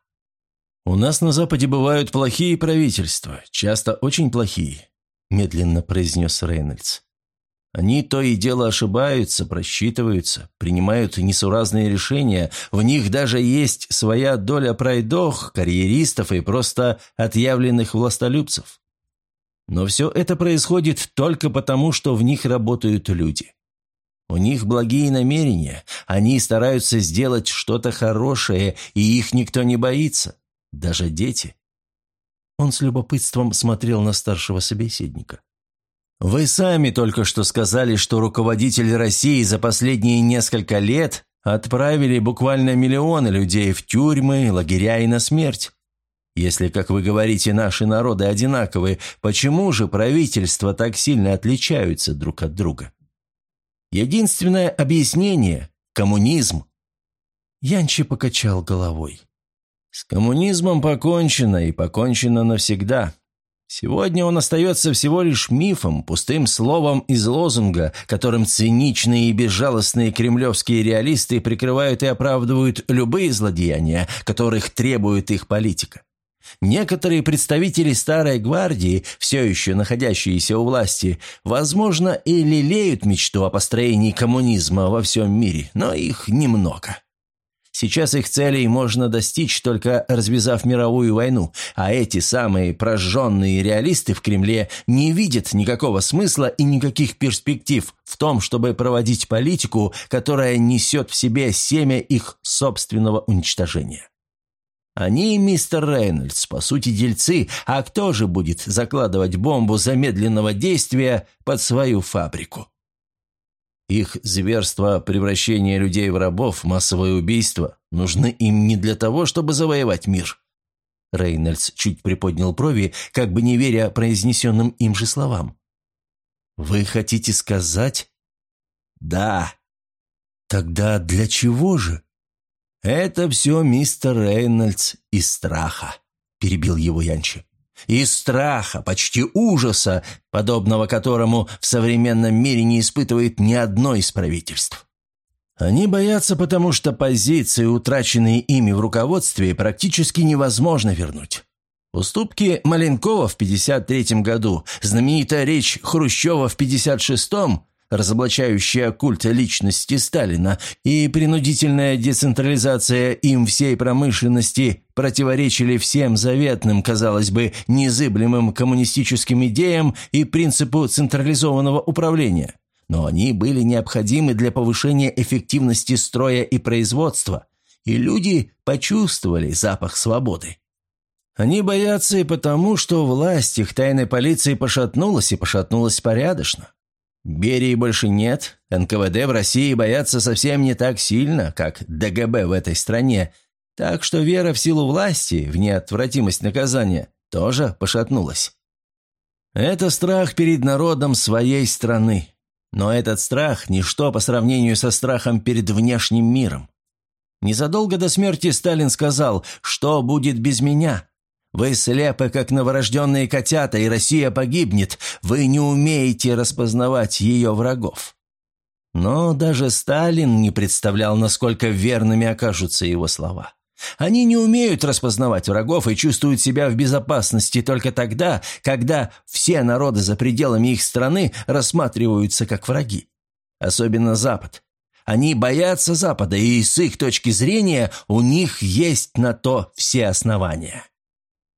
«У нас на Западе бывают плохие правительства, часто очень плохие», – медленно произнес Рейнольдс. Они то и дело ошибаются, просчитываются, принимают несуразные решения, в них даже есть своя доля пройдох, карьеристов и просто отъявленных властолюбцев. Но все это происходит только потому, что в них работают люди. У них благие намерения, они стараются сделать что-то хорошее, и их никто не боится, даже дети. Он с любопытством смотрел на старшего собеседника. Вы сами только что сказали, что руководители России за последние несколько лет отправили буквально миллионы людей в тюрьмы, лагеря и на смерть. Если, как вы говорите, наши народы одинаковые, почему же правительства так сильно отличаются друг от друга? Единственное объяснение – коммунизм. Янчи покачал головой. С коммунизмом покончено и покончено навсегда. Сегодня он остается всего лишь мифом, пустым словом из лозунга, которым циничные и безжалостные кремлевские реалисты прикрывают и оправдывают любые злодеяния, которых требует их политика. Некоторые представители Старой Гвардии, все еще находящиеся у власти, возможно, и лелеют мечту о построении коммунизма во всем мире, но их немного. Сейчас их целей можно достичь, только развязав мировую войну, а эти самые прожженные реалисты в Кремле не видят никакого смысла и никаких перспектив в том, чтобы проводить политику, которая несет в себе семя их собственного уничтожения. Они, мистер Рейнольдс, по сути дельцы, а кто же будет закладывать бомбу замедленного действия под свою фабрику? Их зверство превращение людей в рабов, массовое убийство нужны им не для того, чтобы завоевать мир. Рейнольдс чуть приподнял брови, как бы не веря произнесенным им же словам. «Вы хотите сказать?» «Да». «Тогда для чего же?» «Это все мистер Рейнольдс из страха», – перебил его Янчи и страха, почти ужаса, подобного которому в современном мире не испытывает ни одно из правительств. Они боятся, потому что позиции, утраченные ими в руководстве, практически невозможно вернуть. Уступки Маленкова в 1953 году, знаменитая речь Хрущева в 1956 разоблачающая культ личности Сталина, и принудительная децентрализация им всей промышленности противоречили всем заветным, казалось бы, незыблемым коммунистическим идеям и принципу централизованного управления. Но они были необходимы для повышения эффективности строя и производства, и люди почувствовали запах свободы. Они боятся и потому, что власть их тайной полиции пошатнулась и пошатнулась порядочно. Берии больше нет, НКВД в России боятся совсем не так сильно, как ДГБ в этой стране, так что вера в силу власти, в неотвратимость наказания, тоже пошатнулась. Это страх перед народом своей страны. Но этот страх – ничто по сравнению со страхом перед внешним миром. Незадолго до смерти Сталин сказал, что будет без меня. Вы слепы, как новорожденные котята, и Россия погибнет. Вы не умеете распознавать ее врагов». Но даже Сталин не представлял, насколько верными окажутся его слова. Они не умеют распознавать врагов и чувствуют себя в безопасности только тогда, когда все народы за пределами их страны рассматриваются как враги. Особенно Запад. Они боятся Запада, и с их точки зрения у них есть на то все основания.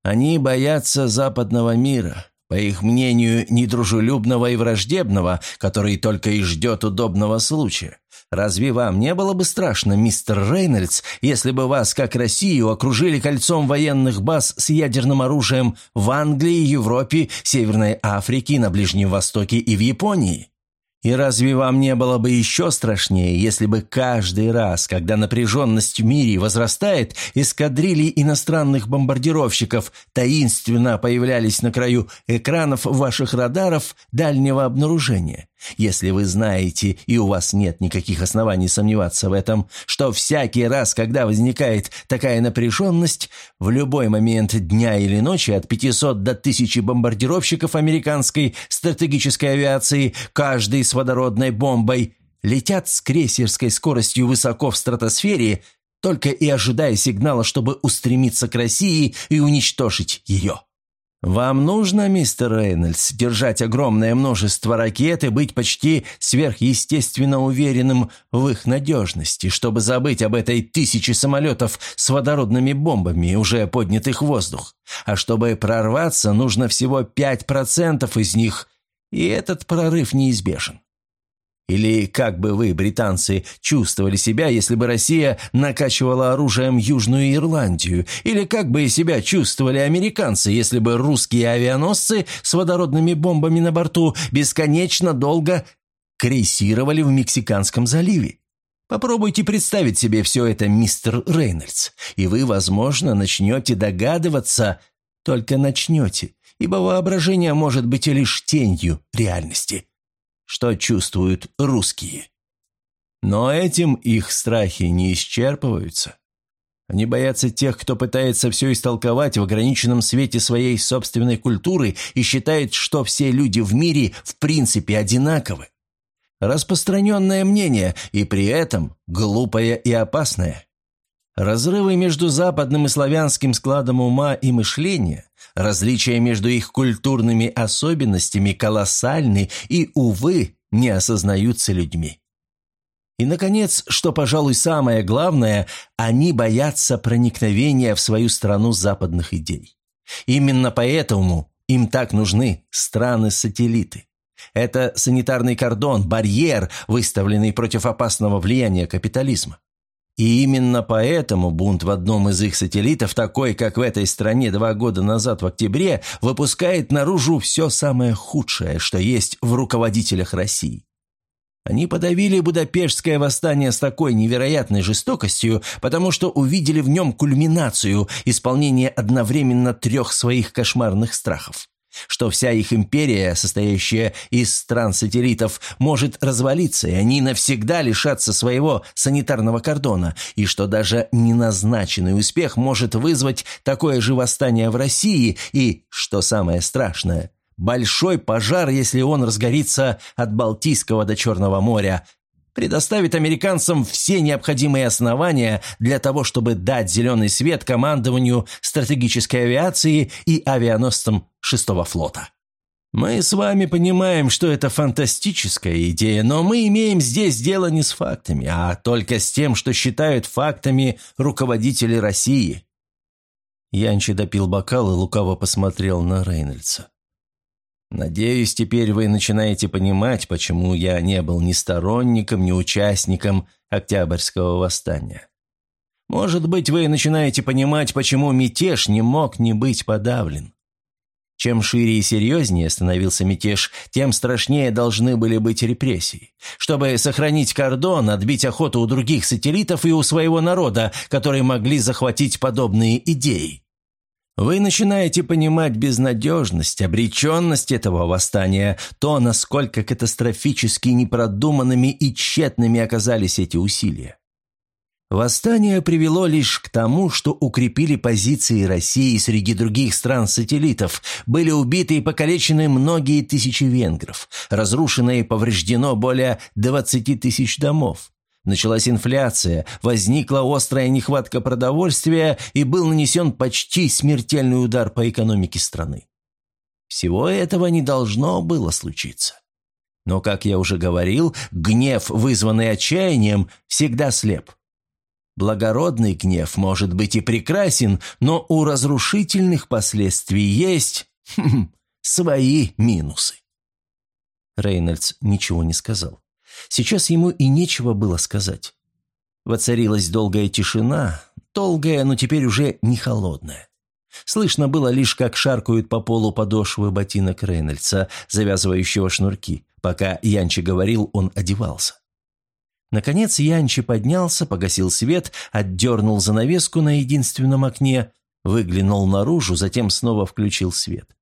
Они боятся западного мира, по их мнению, недружелюбного и враждебного, который только и ждет удобного случая. Разве вам не было бы страшно, мистер Рейнольдс, если бы вас, как Россию, окружили кольцом военных баз с ядерным оружием в Англии, Европе, Северной Африке, на Ближнем Востоке и в Японии? И разве вам не было бы еще страшнее, если бы каждый раз, когда напряженность в мире возрастает, эскадрильи иностранных бомбардировщиков таинственно появлялись на краю экранов ваших радаров дальнего обнаружения? Если вы знаете, и у вас нет никаких оснований сомневаться в этом, что всякий раз, когда возникает такая напряженность, в любой момент дня или ночи от 500 до 1000 бомбардировщиков американской стратегической авиации, каждый с водородной бомбой, летят с крейсерской скоростью высоко в стратосфере, только и ожидая сигнала, чтобы устремиться к России и уничтожить ее. «Вам нужно, мистер Рейнольдс, держать огромное множество ракет и быть почти сверхъестественно уверенным в их надежности, чтобы забыть об этой тысяче самолетов с водородными бомбами, уже поднятых в воздух. А чтобы прорваться, нужно всего 5% из них, и этот прорыв неизбежен. Или как бы вы, британцы, чувствовали себя, если бы Россия накачивала оружием Южную Ирландию? Или как бы себя чувствовали американцы, если бы русские авианосцы с водородными бомбами на борту бесконечно долго крейсировали в Мексиканском заливе? Попробуйте представить себе все это, мистер Рейнольдс, и вы, возможно, начнете догадываться, только начнете, ибо воображение может быть лишь тенью реальности что чувствуют русские. Но этим их страхи не исчерпываются. Они боятся тех, кто пытается все истолковать в ограниченном свете своей собственной культуры и считает, что все люди в мире в принципе одинаковы. Распространенное мнение, и при этом глупое и опасное. Разрывы между западным и славянским складом ума и мышления, различия между их культурными особенностями колоссальны и, увы, не осознаются людьми. И, наконец, что, пожалуй, самое главное, они боятся проникновения в свою страну западных идей. Именно поэтому им так нужны страны-сателлиты. Это санитарный кордон, барьер, выставленный против опасного влияния капитализма. И именно поэтому бунт в одном из их сателлитов, такой, как в этой стране два года назад в октябре, выпускает наружу все самое худшее, что есть в руководителях России. Они подавили Будапештское восстание с такой невероятной жестокостью, потому что увидели в нем кульминацию исполнения одновременно трех своих кошмарных страхов что вся их империя, состоящая из стран-сателлитов, может развалиться, и они навсегда лишатся своего санитарного кордона, и что даже неназначенный успех может вызвать такое же восстание в России, и, что самое страшное, большой пожар, если он разгорится от Балтийского до Черного моря, предоставит американцам все необходимые основания для того, чтобы дать зеленый свет командованию стратегической авиации и авианосцам шестого флота. Мы с вами понимаем, что это фантастическая идея, но мы имеем здесь дело не с фактами, а только с тем, что считают фактами руководители России». Янчи допил бокал и лукаво посмотрел на Рейнольдса. «Надеюсь, теперь вы начинаете понимать, почему я не был ни сторонником, ни участником Октябрьского восстания. Может быть, вы начинаете понимать, почему мятеж не мог не быть подавлен. Чем шире и серьезнее становился мятеж, тем страшнее должны были быть репрессии. Чтобы сохранить кордон, отбить охоту у других сателлитов и у своего народа, которые могли захватить подобные идеи. Вы начинаете понимать безнадежность, обреченность этого восстания, то, насколько катастрофически непродуманными и тщетными оказались эти усилия. Восстание привело лишь к тому, что укрепили позиции России среди других стран-сателлитов, были убиты и покалечены многие тысячи венгров, разрушено и повреждено более 20 тысяч домов. Началась инфляция, возникла острая нехватка продовольствия и был нанесен почти смертельный удар по экономике страны. Всего этого не должно было случиться. Но, как я уже говорил, гнев, вызванный отчаянием, всегда слеп. Благородный гнев может быть и прекрасен, но у разрушительных последствий есть хм, свои минусы. Рейнольдс ничего не сказал. Сейчас ему и нечего было сказать. Воцарилась долгая тишина, долгая, но теперь уже не холодная. Слышно было лишь, как шаркают по полу подошвы ботинок Рейнольдса, завязывающего шнурки. Пока Янчи говорил, он одевался. Наконец Янчи поднялся, погасил свет, отдернул занавеску на единственном окне, выглянул наружу, затем снова включил свет.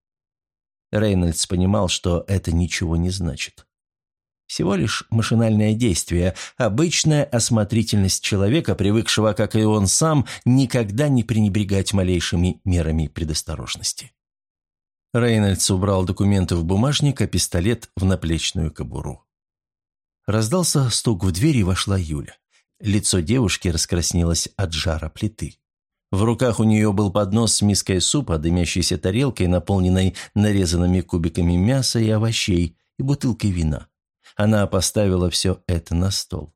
Рейнольдс понимал, что это ничего не значит. Всего лишь машинальное действие, обычная осмотрительность человека, привыкшего, как и он сам, никогда не пренебрегать малейшими мерами предосторожности. Рейнольдс убрал документы в бумажник, а пистолет в наплечную кобуру. Раздался стук в дверь, и вошла Юля. Лицо девушки раскраснелось от жара плиты. В руках у нее был поднос с миской супа, дымящейся тарелкой, наполненной нарезанными кубиками мяса и овощей, и бутылкой вина. Она поставила все это на стол.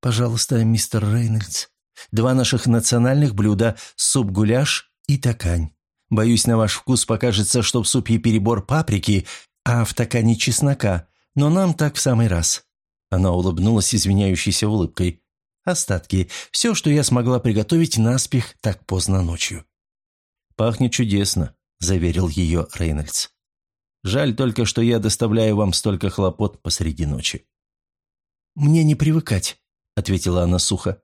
«Пожалуйста, мистер Рейнольдс, два наших национальных блюда – суп-гуляш и такань. Боюсь, на ваш вкус покажется, что в супе перебор паприки, а в такане чеснока – но нам так в самый раз». Она улыбнулась извиняющейся улыбкой. «Остатки. Все, что я смогла приготовить наспех так поздно ночью». «Пахнет чудесно», – заверил ее Рейнольдс. «Жаль только, что я доставляю вам столько хлопот посреди ночи». «Мне не привыкать», – ответила она сухо.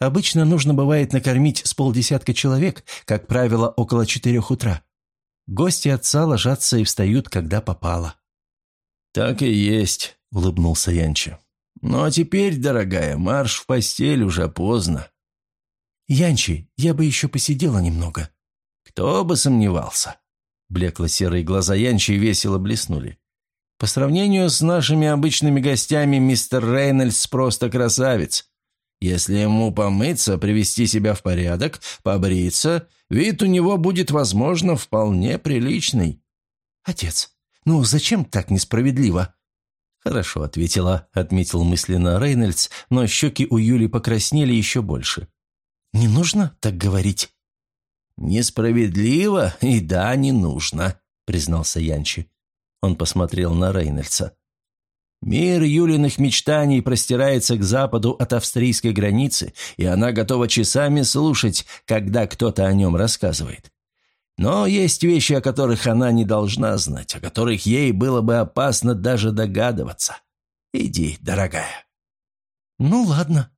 «Обычно нужно бывает накормить с полдесятка человек, как правило, около четырех утра. Гости отца ложатся и встают, когда попало». «Так и есть», — улыбнулся Янчи. «Ну а теперь, дорогая, марш в постель, уже поздно». «Янчи, я бы еще посидела немного». «Кто бы сомневался». Блекло-серые глаза Янчи весело блеснули. «По сравнению с нашими обычными гостями, мистер Рейнольдс просто красавец. Если ему помыться, привести себя в порядок, побриться, вид у него будет, возможно, вполне приличный». «Отец, «Ну, зачем так несправедливо?» «Хорошо», — ответила, — отметил мысленно Рейнольдс, но щеки у Юли покраснели еще больше. «Не нужно так говорить». «Несправедливо и да, не нужно», — признался Янчи. Он посмотрел на Рейнольдса. «Мир Юлиных мечтаний простирается к западу от австрийской границы, и она готова часами слушать, когда кто-то о нем рассказывает. Но есть вещи, о которых она не должна знать, о которых ей было бы опасно даже догадываться. Иди, дорогая». «Ну, ладно».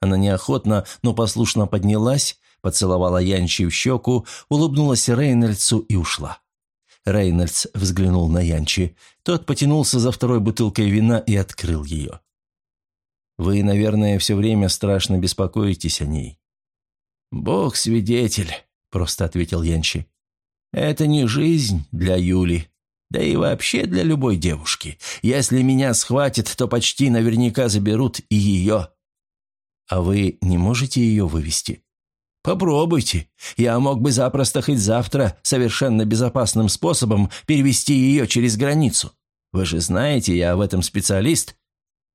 Она неохотно, но послушно поднялась, поцеловала Янчи в щеку, улыбнулась Рейнольдсу и ушла. Рейнольдс взглянул на Янчи. Тот потянулся за второй бутылкой вина и открыл ее. «Вы, наверное, все время страшно беспокоитесь о ней». «Бог свидетель», – просто ответил Янчи. «Это не жизнь для Юли. Да и вообще для любой девушки. Если меня схватят, то почти наверняка заберут и ее. А вы не можете ее вывести? Попробуйте. Я мог бы запросто хоть завтра совершенно безопасным способом перевести ее через границу. Вы же знаете, я в этом специалист.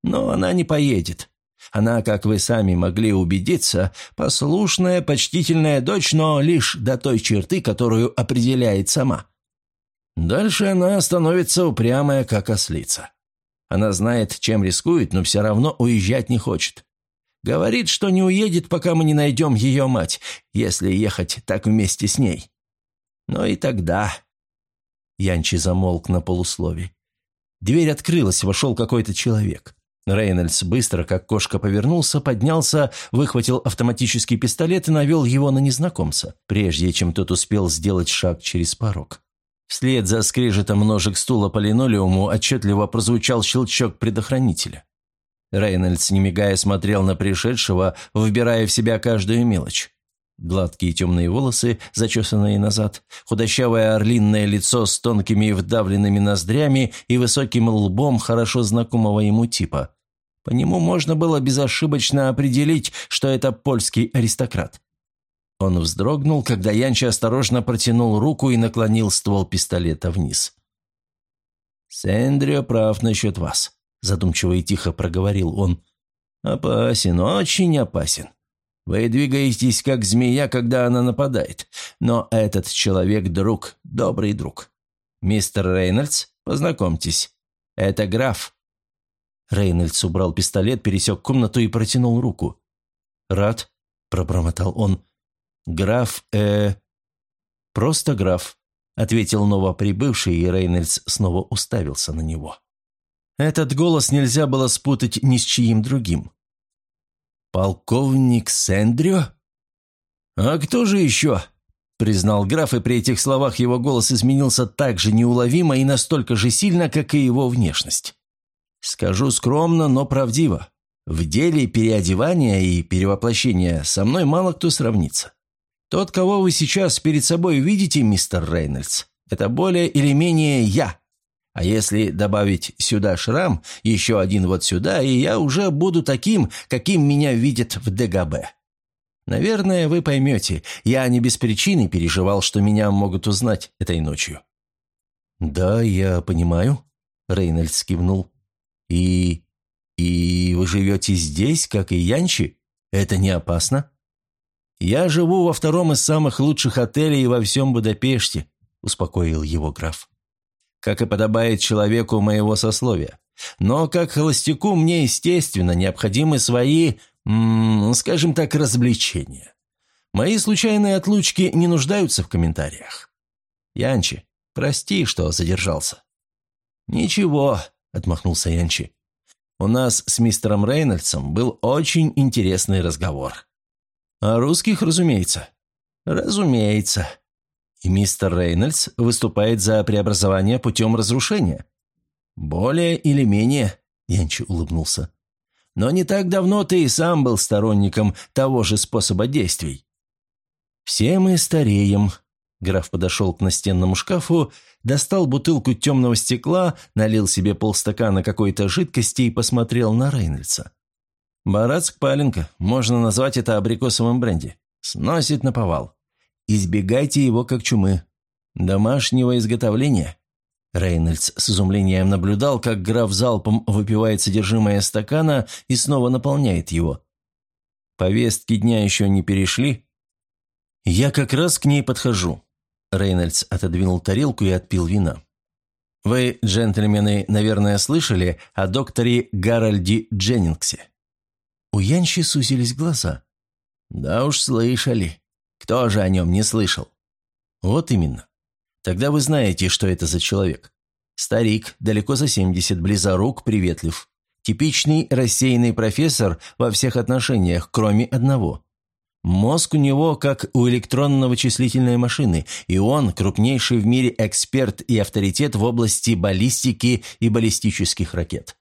Но она не поедет. Она, как вы сами могли убедиться, послушная, почтительная дочь, но лишь до той черты, которую определяет сама. Дальше она становится упрямая, как ослица. Она знает, чем рискует, но все равно уезжать не хочет. Говорит, что не уедет, пока мы не найдем ее мать, если ехать так вместе с ней. Но и тогда... Янчи замолк на полуслове. Дверь открылась, вошел какой-то человек. Рейнольдс быстро, как кошка, повернулся, поднялся, выхватил автоматический пистолет и навел его на незнакомца, прежде чем тот успел сделать шаг через порог. Вслед за скрежетом ножек стула по линолеуму отчетливо прозвучал щелчок предохранителя. Рейнольдс, не мигая, смотрел на пришедшего, вбирая в себя каждую мелочь. Гладкие темные волосы, зачесанные назад, худощавое орлинное лицо с тонкими вдавленными ноздрями и высоким лбом хорошо знакомого ему типа. По нему можно было безошибочно определить, что это польский аристократ. Он вздрогнул, когда Янча осторожно протянул руку и наклонил ствол пистолета вниз. «Сэндрио прав насчет вас», – задумчиво и тихо проговорил он. «Опасен, очень опасен. Вы двигаетесь, как змея, когда она нападает. Но этот человек – друг, добрый друг. Мистер Рейнольдс, познакомьтесь. Это граф». Рейнольдс убрал пистолет, пересек комнату и протянул руку. «Рад», – пробормотал он. «Граф, э...» «Просто граф», – ответил новоприбывший, и Рейнольдс снова уставился на него. Этот голос нельзя было спутать ни с чьим другим. «Полковник Сэндрю?» «А кто же еще?» – признал граф, и при этих словах его голос изменился так же неуловимо и настолько же сильно, как и его внешность. «Скажу скромно, но правдиво. В деле переодевания и перевоплощения со мной мало кто сравнится. Тот, кого вы сейчас перед собой видите, мистер Рейнольдс, это более или менее я. А если добавить сюда шрам, еще один вот сюда, и я уже буду таким, каким меня видят в ДГБ. Наверное, вы поймете, я не без причины переживал, что меня могут узнать этой ночью». «Да, я понимаю», — Рейнольдс кивнул. «И... и вы живете здесь, как и Янчи? Это не опасно?» «Я живу во втором из самых лучших отелей во всем Будапеште», — успокоил его граф как и подобает человеку моего сословия. Но как холостяку мне, естественно, необходимы свои, скажем так, развлечения. Мои случайные отлучки не нуждаются в комментариях. Янчи, прости, что задержался. «Ничего», — отмахнулся Янчи. «У нас с мистером Рейнольдсом был очень интересный разговор. О русских, разумеется». «Разумеется», и мистер Рейнольдс выступает за преобразование путем разрушения. Более или менее, Янчи улыбнулся. Но не так давно ты и сам был сторонником того же способа действий. Все мы стареем. Граф подошел к настенному шкафу, достал бутылку темного стекла, налил себе полстакана какой-то жидкости и посмотрел на Рейнольдса. «Барацк Паленко, можно назвать это абрикосовым бренди. Сносит на повал. Избегайте его как чумы. Домашнего изготовления». Рейнольдс с изумлением наблюдал, как граф залпом выпивает содержимое стакана и снова наполняет его. «Повестки дня еще не перешли?» «Я как раз к ней подхожу». Рейнольдс отодвинул тарелку и отпил вина. «Вы, джентльмены, наверное, слышали о докторе Гарольде Дженнингсе?» У Янщи сузились глаза. «Да уж слышали. Кто же о нем не слышал? Вот именно. Тогда вы знаете, что это за человек. Старик, далеко за 70, близорук, приветлив. Типичный рассеянный профессор во всех отношениях, кроме одного. Мозг у него как у электронно-вычислительной машины, и он крупнейший в мире эксперт и авторитет в области баллистики и баллистических ракет.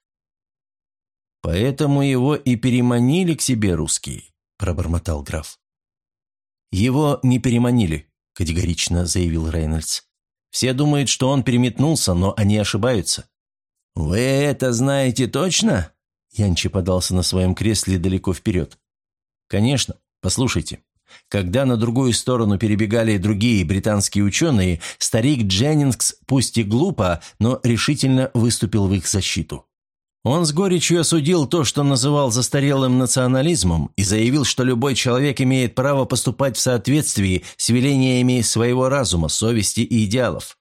«Поэтому его и переманили к себе русские», – пробормотал граф. «Его не переманили», – категорично заявил Рейнольдс. Все думают, что он переметнулся, но они ошибаются». «Вы это знаете точно?» Янчи подался на своем кресле далеко вперед. «Конечно. Послушайте. Когда на другую сторону перебегали другие британские ученые, старик Дженнингс, пусть и глупо, но решительно выступил в их защиту. Он с горечью осудил то, что называл застарелым национализмом, и заявил, что любой человек имеет право поступать в соответствии с велениями своего разума, совести и идеалов.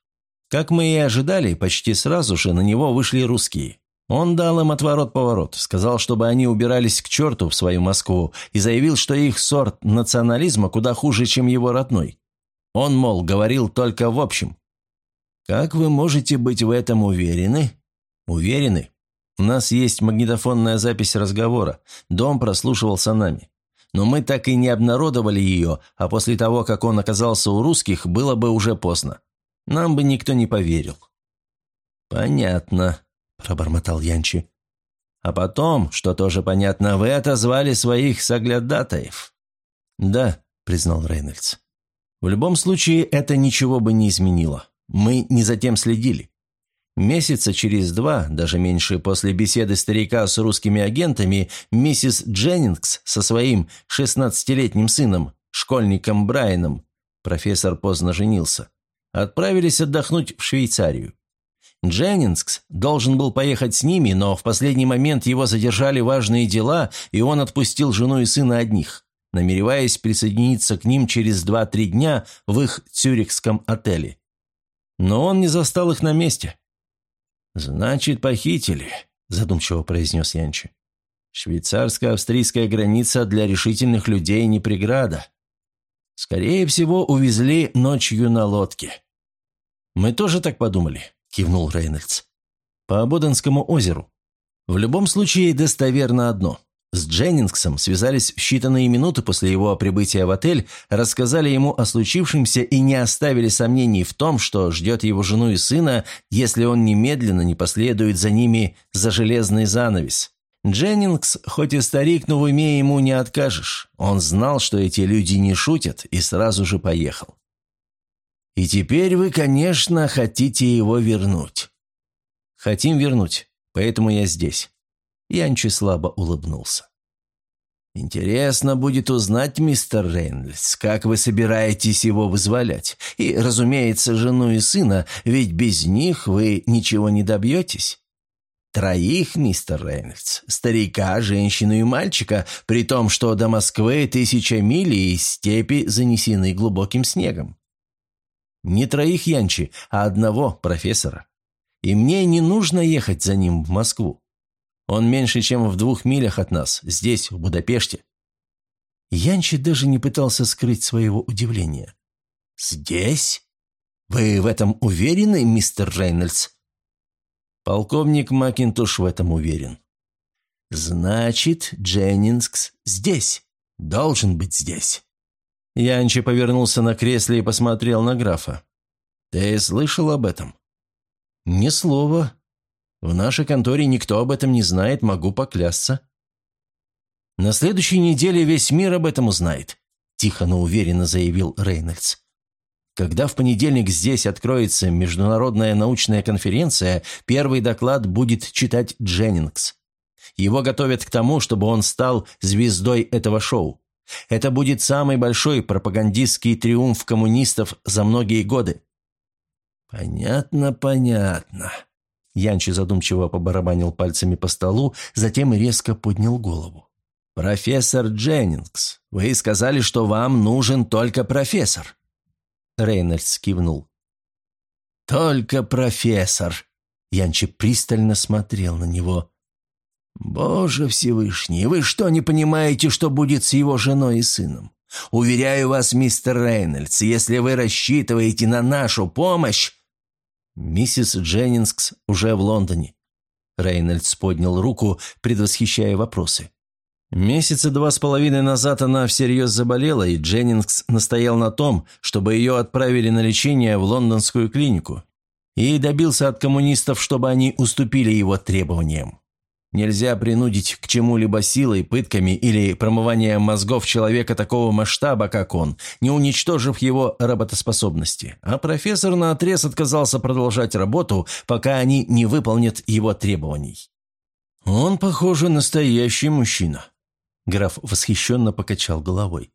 Как мы и ожидали, почти сразу же на него вышли русские. Он дал им отворот-поворот, сказал, чтобы они убирались к черту в свою Москву, и заявил, что их сорт национализма куда хуже, чем его родной. Он, мол, говорил только в общем. «Как вы можете быть в этом уверены?» «Уверены. У нас есть магнитофонная запись разговора. Дом прослушивался нами. Но мы так и не обнародовали ее, а после того, как он оказался у русских, было бы уже поздно. Нам бы никто не поверил». «Понятно», – пробормотал Янчи. «А потом, что тоже понятно, вы отозвали своих соглядатаев». «Да», – признал Рейнольдс. «В любом случае, это ничего бы не изменило. Мы не за тем следили. Месяца через два, даже меньше после беседы старика с русскими агентами, миссис Дженнингс со своим шестнадцатилетним сыном, школьником Брайаном, профессор поздно женился, отправились отдохнуть в Швейцарию. Дженнингс должен был поехать с ними, но в последний момент его задержали важные дела, и он отпустил жену и сына одних, намереваясь присоединиться к ним через 2-3 дня в их цюрихском отеле. Но он не застал их на месте. «Значит, похитили», – задумчиво произнес Янчи. «Швейцарско-австрийская граница для решительных людей не преграда. Скорее всего, увезли ночью на лодке». «Мы тоже так подумали», – кивнул Рейнольдс. «По Боденскому озеру. В любом случае, достоверно одно. С Дженнингсом связались в считанные минуты после его прибытия в отель, рассказали ему о случившемся и не оставили сомнений в том, что ждет его жену и сына, если он немедленно не последует за ними за железный занавес. Дженнингс, хоть и старик, но в уме ему не откажешь. Он знал, что эти люди не шутят, и сразу же поехал. И теперь вы, конечно, хотите его вернуть. Хотим вернуть, поэтому я здесь. Янчи слабо улыбнулся. «Интересно будет узнать, мистер Рейнольдс, как вы собираетесь его вызволять. И, разумеется, жену и сына, ведь без них вы ничего не добьетесь. Троих, мистер Рейнольдс, старика, женщину и мальчика, при том, что до Москвы тысяча миль и степи занесены глубоким снегом. Не троих Янчи, а одного профессора. И мне не нужно ехать за ним в Москву. Он меньше, чем в двух милях от нас, здесь, в Будапеште». Янчи даже не пытался скрыть своего удивления. «Здесь? Вы в этом уверены, мистер Рейнольдс?» Полковник Макинтош в этом уверен. «Значит, Дженнингс здесь. Должен быть здесь». Янчи повернулся на кресле и посмотрел на графа. «Ты слышал об этом?» «Ни слова. В нашей конторе никто об этом не знает, могу поклясться». «На следующей неделе весь мир об этом узнает», – тихо, но уверенно заявил Рейнольдс. «Когда в понедельник здесь откроется международная научная конференция, первый доклад будет читать Дженнингс. Его готовят к тому, чтобы он стал звездой этого шоу. Это будет самый большой пропагандистский триумф коммунистов за многие годы». «Понятно, понятно», Янчи задумчиво побарабанил пальцами по столу, затем резко поднял голову. «Профессор Дженнингс, вы сказали, что вам нужен только профессор». Рейнольдс кивнул. «Только профессор!» Янчи пристально смотрел на него. «Боже Всевышний, вы что, не понимаете, что будет с его женой и сыном? Уверяю вас, мистер Рейнольдс, если вы рассчитываете на нашу помощь, «Миссис Дженнингс уже в Лондоне». Рейнольдс поднял руку, предвосхищая вопросы. Месяца два с половиной назад она всерьез заболела, и Дженнингс настоял на том, чтобы ее отправили на лечение в лондонскую клинику. И добился от коммунистов, чтобы они уступили его требованиям. Нельзя принудить к чему-либо силой, пытками или промыванием мозгов человека такого масштаба, как он, не уничтожив его работоспособности. А профессор наотрез отказался продолжать работу, пока они не выполнят его требований. «Он, похоже, настоящий мужчина», — граф восхищенно покачал головой.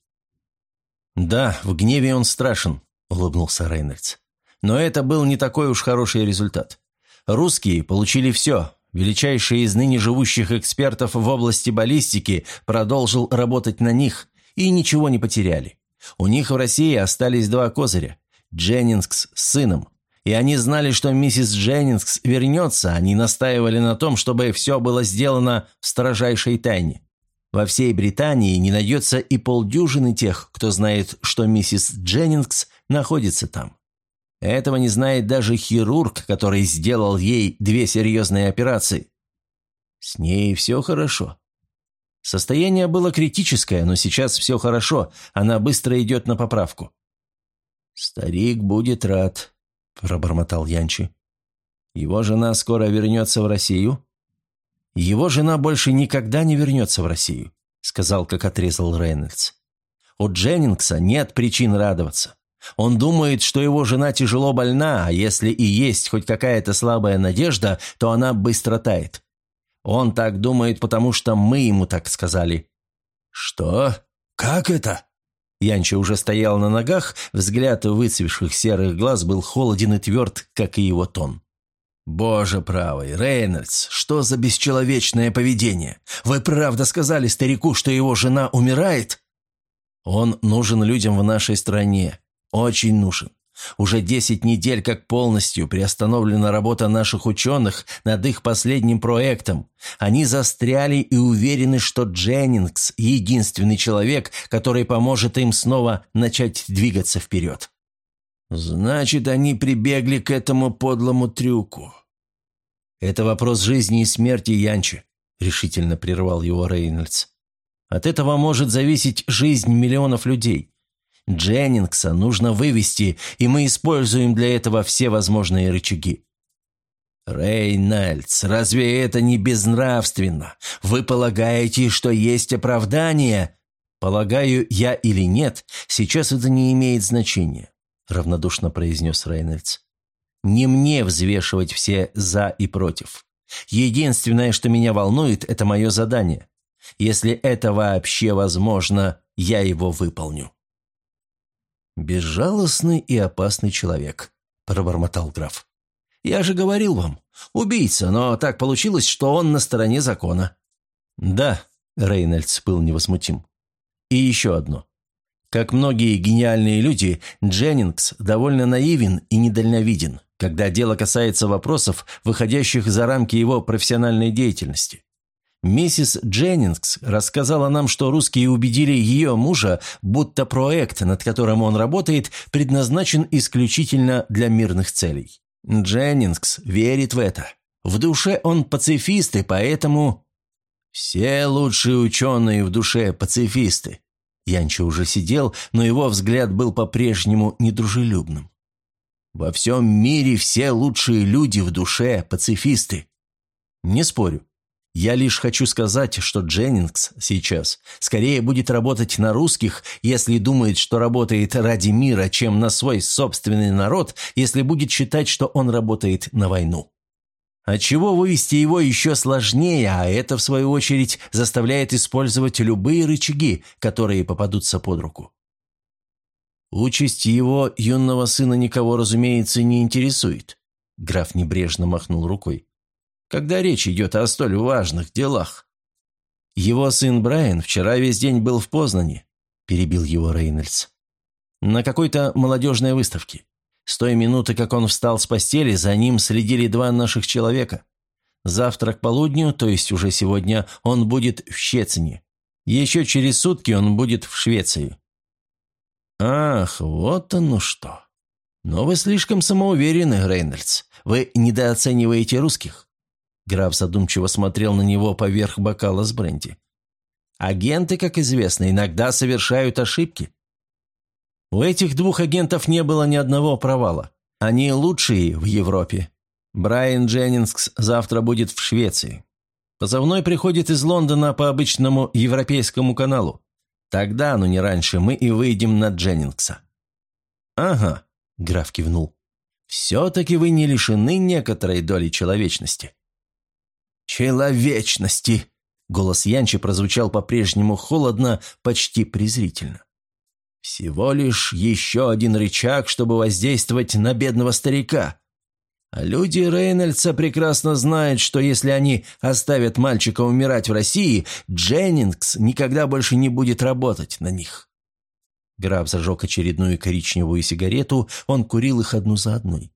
«Да, в гневе он страшен», — улыбнулся Рейнольдс. «Но это был не такой уж хороший результат. Русские получили все, величайший из ныне живущих экспертов в области баллистики, продолжил работать на них и ничего не потеряли. У них в России остались два козыря – Дженнингс с сыном. И они знали, что миссис Дженнингс вернется, они настаивали на том, чтобы все было сделано в строжайшей тайне. Во всей Британии не найдется и полдюжины тех, кто знает, что миссис Дженнингс находится там. Этого не знает даже хирург, который сделал ей две серьезные операции. С ней все хорошо. Состояние было критическое, но сейчас все хорошо, она быстро идет на поправку. «Старик будет рад», – пробормотал Янчи. «Его жена скоро вернется в Россию?» «Его жена больше никогда не вернется в Россию», – сказал, как отрезал Рейнольдс. «У Дженнингса нет причин радоваться. Он думает, что его жена тяжело больна, а если и есть хоть какая-то слабая надежда, то она быстро тает. Он так думает, потому что мы ему так сказали». «Что? Как это?» Янча уже стоял на ногах, взгляд выцвевших серых глаз был холоден и тверд, как и его тон. «Боже правый, Рейнольдс, что за бесчеловечное поведение? Вы правда сказали старику, что его жена умирает?» «Он нужен людям в нашей стране. Очень нужен. Уже 10 недель как полностью приостановлена работа наших ученых над их последним проектом. Они застряли и уверены, что Дженнингс – единственный человек, который поможет им снова начать двигаться вперед. Значит, они прибегли к этому подлому трюку. Это вопрос жизни и смерти Янчи, решительно прервал его Рейнольдс. От этого может зависеть жизнь миллионов людей. Дженнингса нужно вывести, и мы используем для этого все возможные рычаги. «Рейнольдс, разве это не безнравственно? Вы полагаете, что есть оправдание?» «Полагаю, я или нет, сейчас это не имеет значения», – равнодушно произнес Рейнольдс. «Не мне взвешивать все «за» и «против». Единственное, что меня волнует, это мое задание. Если это вообще возможно, я его выполню». «Безжалостный и опасный человек», – пробормотал граф. «Я же говорил вам, убийца, но так получилось, что он на стороне закона». «Да», – Рейнольдс был невозмутим. «И еще одно. Как многие гениальные люди, Дженнингс довольно наивен и недальновиден, когда дело касается вопросов, выходящих за рамки его профессиональной деятельности. Миссис Дженнингс рассказала нам, что русские убедили ее мужа, будто проект, над которым он работает, предназначен исключительно для мирных целей. Дженнингс верит в это. В душе он пацифист, и поэтому... Все лучшие ученые в душе пацифисты. Янчо уже сидел, но его взгляд был по-прежнему недружелюбным. Во всем мире все лучшие люди в душе пацифисты. Не спорю. Я лишь хочу сказать, что Дженнингс сейчас скорее будет работать на русских, если думает, что работает ради мира, чем на свой собственный народ, если будет считать, что он работает на войну. Отчего вывести его еще сложнее, а это, в свою очередь, заставляет использовать любые рычаги, которые попадутся под руку. Участь его юного сына никого, разумеется, не интересует. Граф небрежно махнул рукой когда речь идет о столь важных делах. Его сын Брайан вчера весь день был в Познане, перебил его Рейнольдс. На какой-то молодежной выставке. С той минуты, как он встал с постели, за ним следили два наших человека. Завтра к полудню, то есть уже сегодня, он будет в Щецине. Еще через сутки он будет в Швеции. Ах, вот оно что. Но вы слишком самоуверены, Рейнольдс. Вы недооцениваете русских. Граф задумчиво смотрел на него поверх бокала с бренди. «Агенты, как известно, иногда совершают ошибки. У этих двух агентов не было ни одного провала. Они лучшие в Европе. Брайан Дженнингс завтра будет в Швеции. Позывной приходит из Лондона по обычному европейскому каналу. Тогда, но не раньше, мы и выйдем на Дженнингса». «Ага», — граф кивнул. «Все-таки вы не лишены некоторой доли человечности». «Человечности!» — голос Янчи прозвучал по-прежнему холодно, почти презрительно. «Всего лишь еще один рычаг, чтобы воздействовать на бедного старика. А люди Рейнольдса прекрасно знают, что если они оставят мальчика умирать в России, Дженнингс никогда больше не будет работать на них. Граф зажег очередную коричневую сигарету, он курил их одну за одной.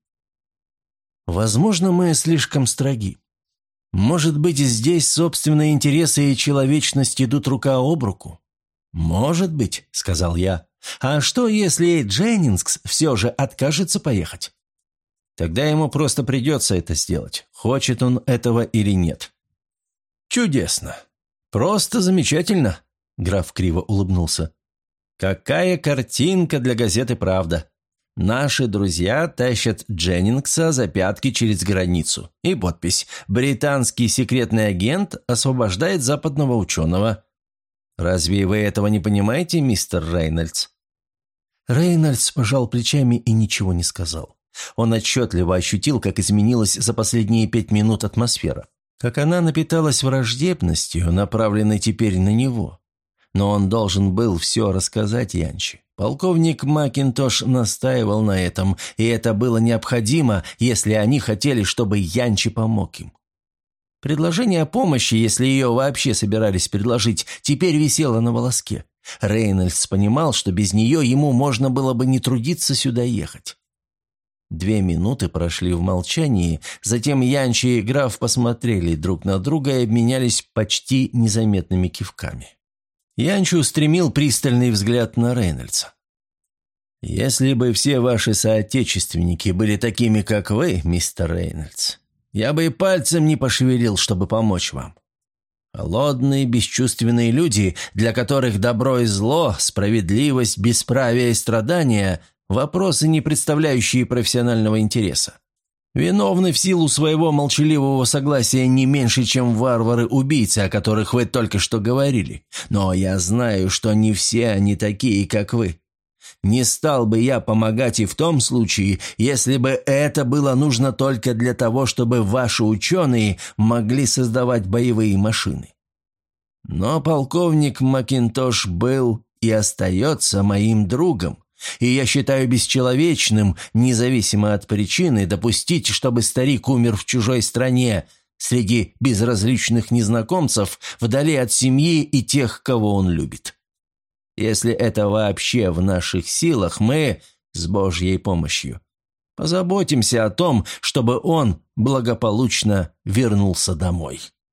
«Возможно, мы слишком строги. Может быть, здесь собственные интересы и человечность идут рука об руку?» «Может быть», — сказал я. «А что, если Дженнингс все же откажется поехать?» Тогда ему просто придется это сделать, хочет он этого или нет. «Чудесно! Просто замечательно!» – граф криво улыбнулся. «Какая картинка для газеты «Правда». Наши друзья тащат Дженнингса за пятки через границу. И подпись «Британский секретный агент освобождает западного ученого». Разве вы этого не понимаете, мистер Рейнольдс?» Рейнольдс пожал плечами и ничего не сказал. Он отчетливо ощутил, как изменилась за последние пять минут атмосфера, как она напиталась враждебностью, направленной теперь на него. Но он должен был все рассказать Янчи. Полковник Макинтош настаивал на этом, и это было необходимо, если они хотели, чтобы Янчи помог им. Предложение о помощи, если ее вообще собирались предложить, теперь висело на волоске. Рейнольдс понимал, что без нее ему можно было бы не трудиться сюда ехать. Две минуты прошли в молчании, затем Янчи и граф посмотрели друг на друга и обменялись почти незаметными кивками. Янчи устремил пристальный взгляд на Рейнольдса. «Если бы все ваши соотечественники были такими, как вы, мистер Рейнольдс, я бы и пальцем не пошевелил, чтобы помочь вам. Холодные, бесчувственные люди, для которых добро и зло, справедливость, бесправие и страдания Вопросы, не представляющие профессионального интереса. Виновны в силу своего молчаливого согласия не меньше, чем варвары-убийцы, о которых вы только что говорили. Но я знаю, что не все они такие, как вы. Не стал бы я помогать и в том случае, если бы это было нужно только для того, чтобы ваши ученые могли создавать боевые машины. Но полковник Макинтош был и остается моим другом, и я считаю бесчеловечным, независимо от причины, допустить, чтобы старик умер в чужой стране, среди безразличных незнакомцев, вдали от семьи и тех, кого он любит. Если это вообще в наших силах, мы, с Божьей помощью, позаботимся о том, чтобы он благополучно вернулся домой.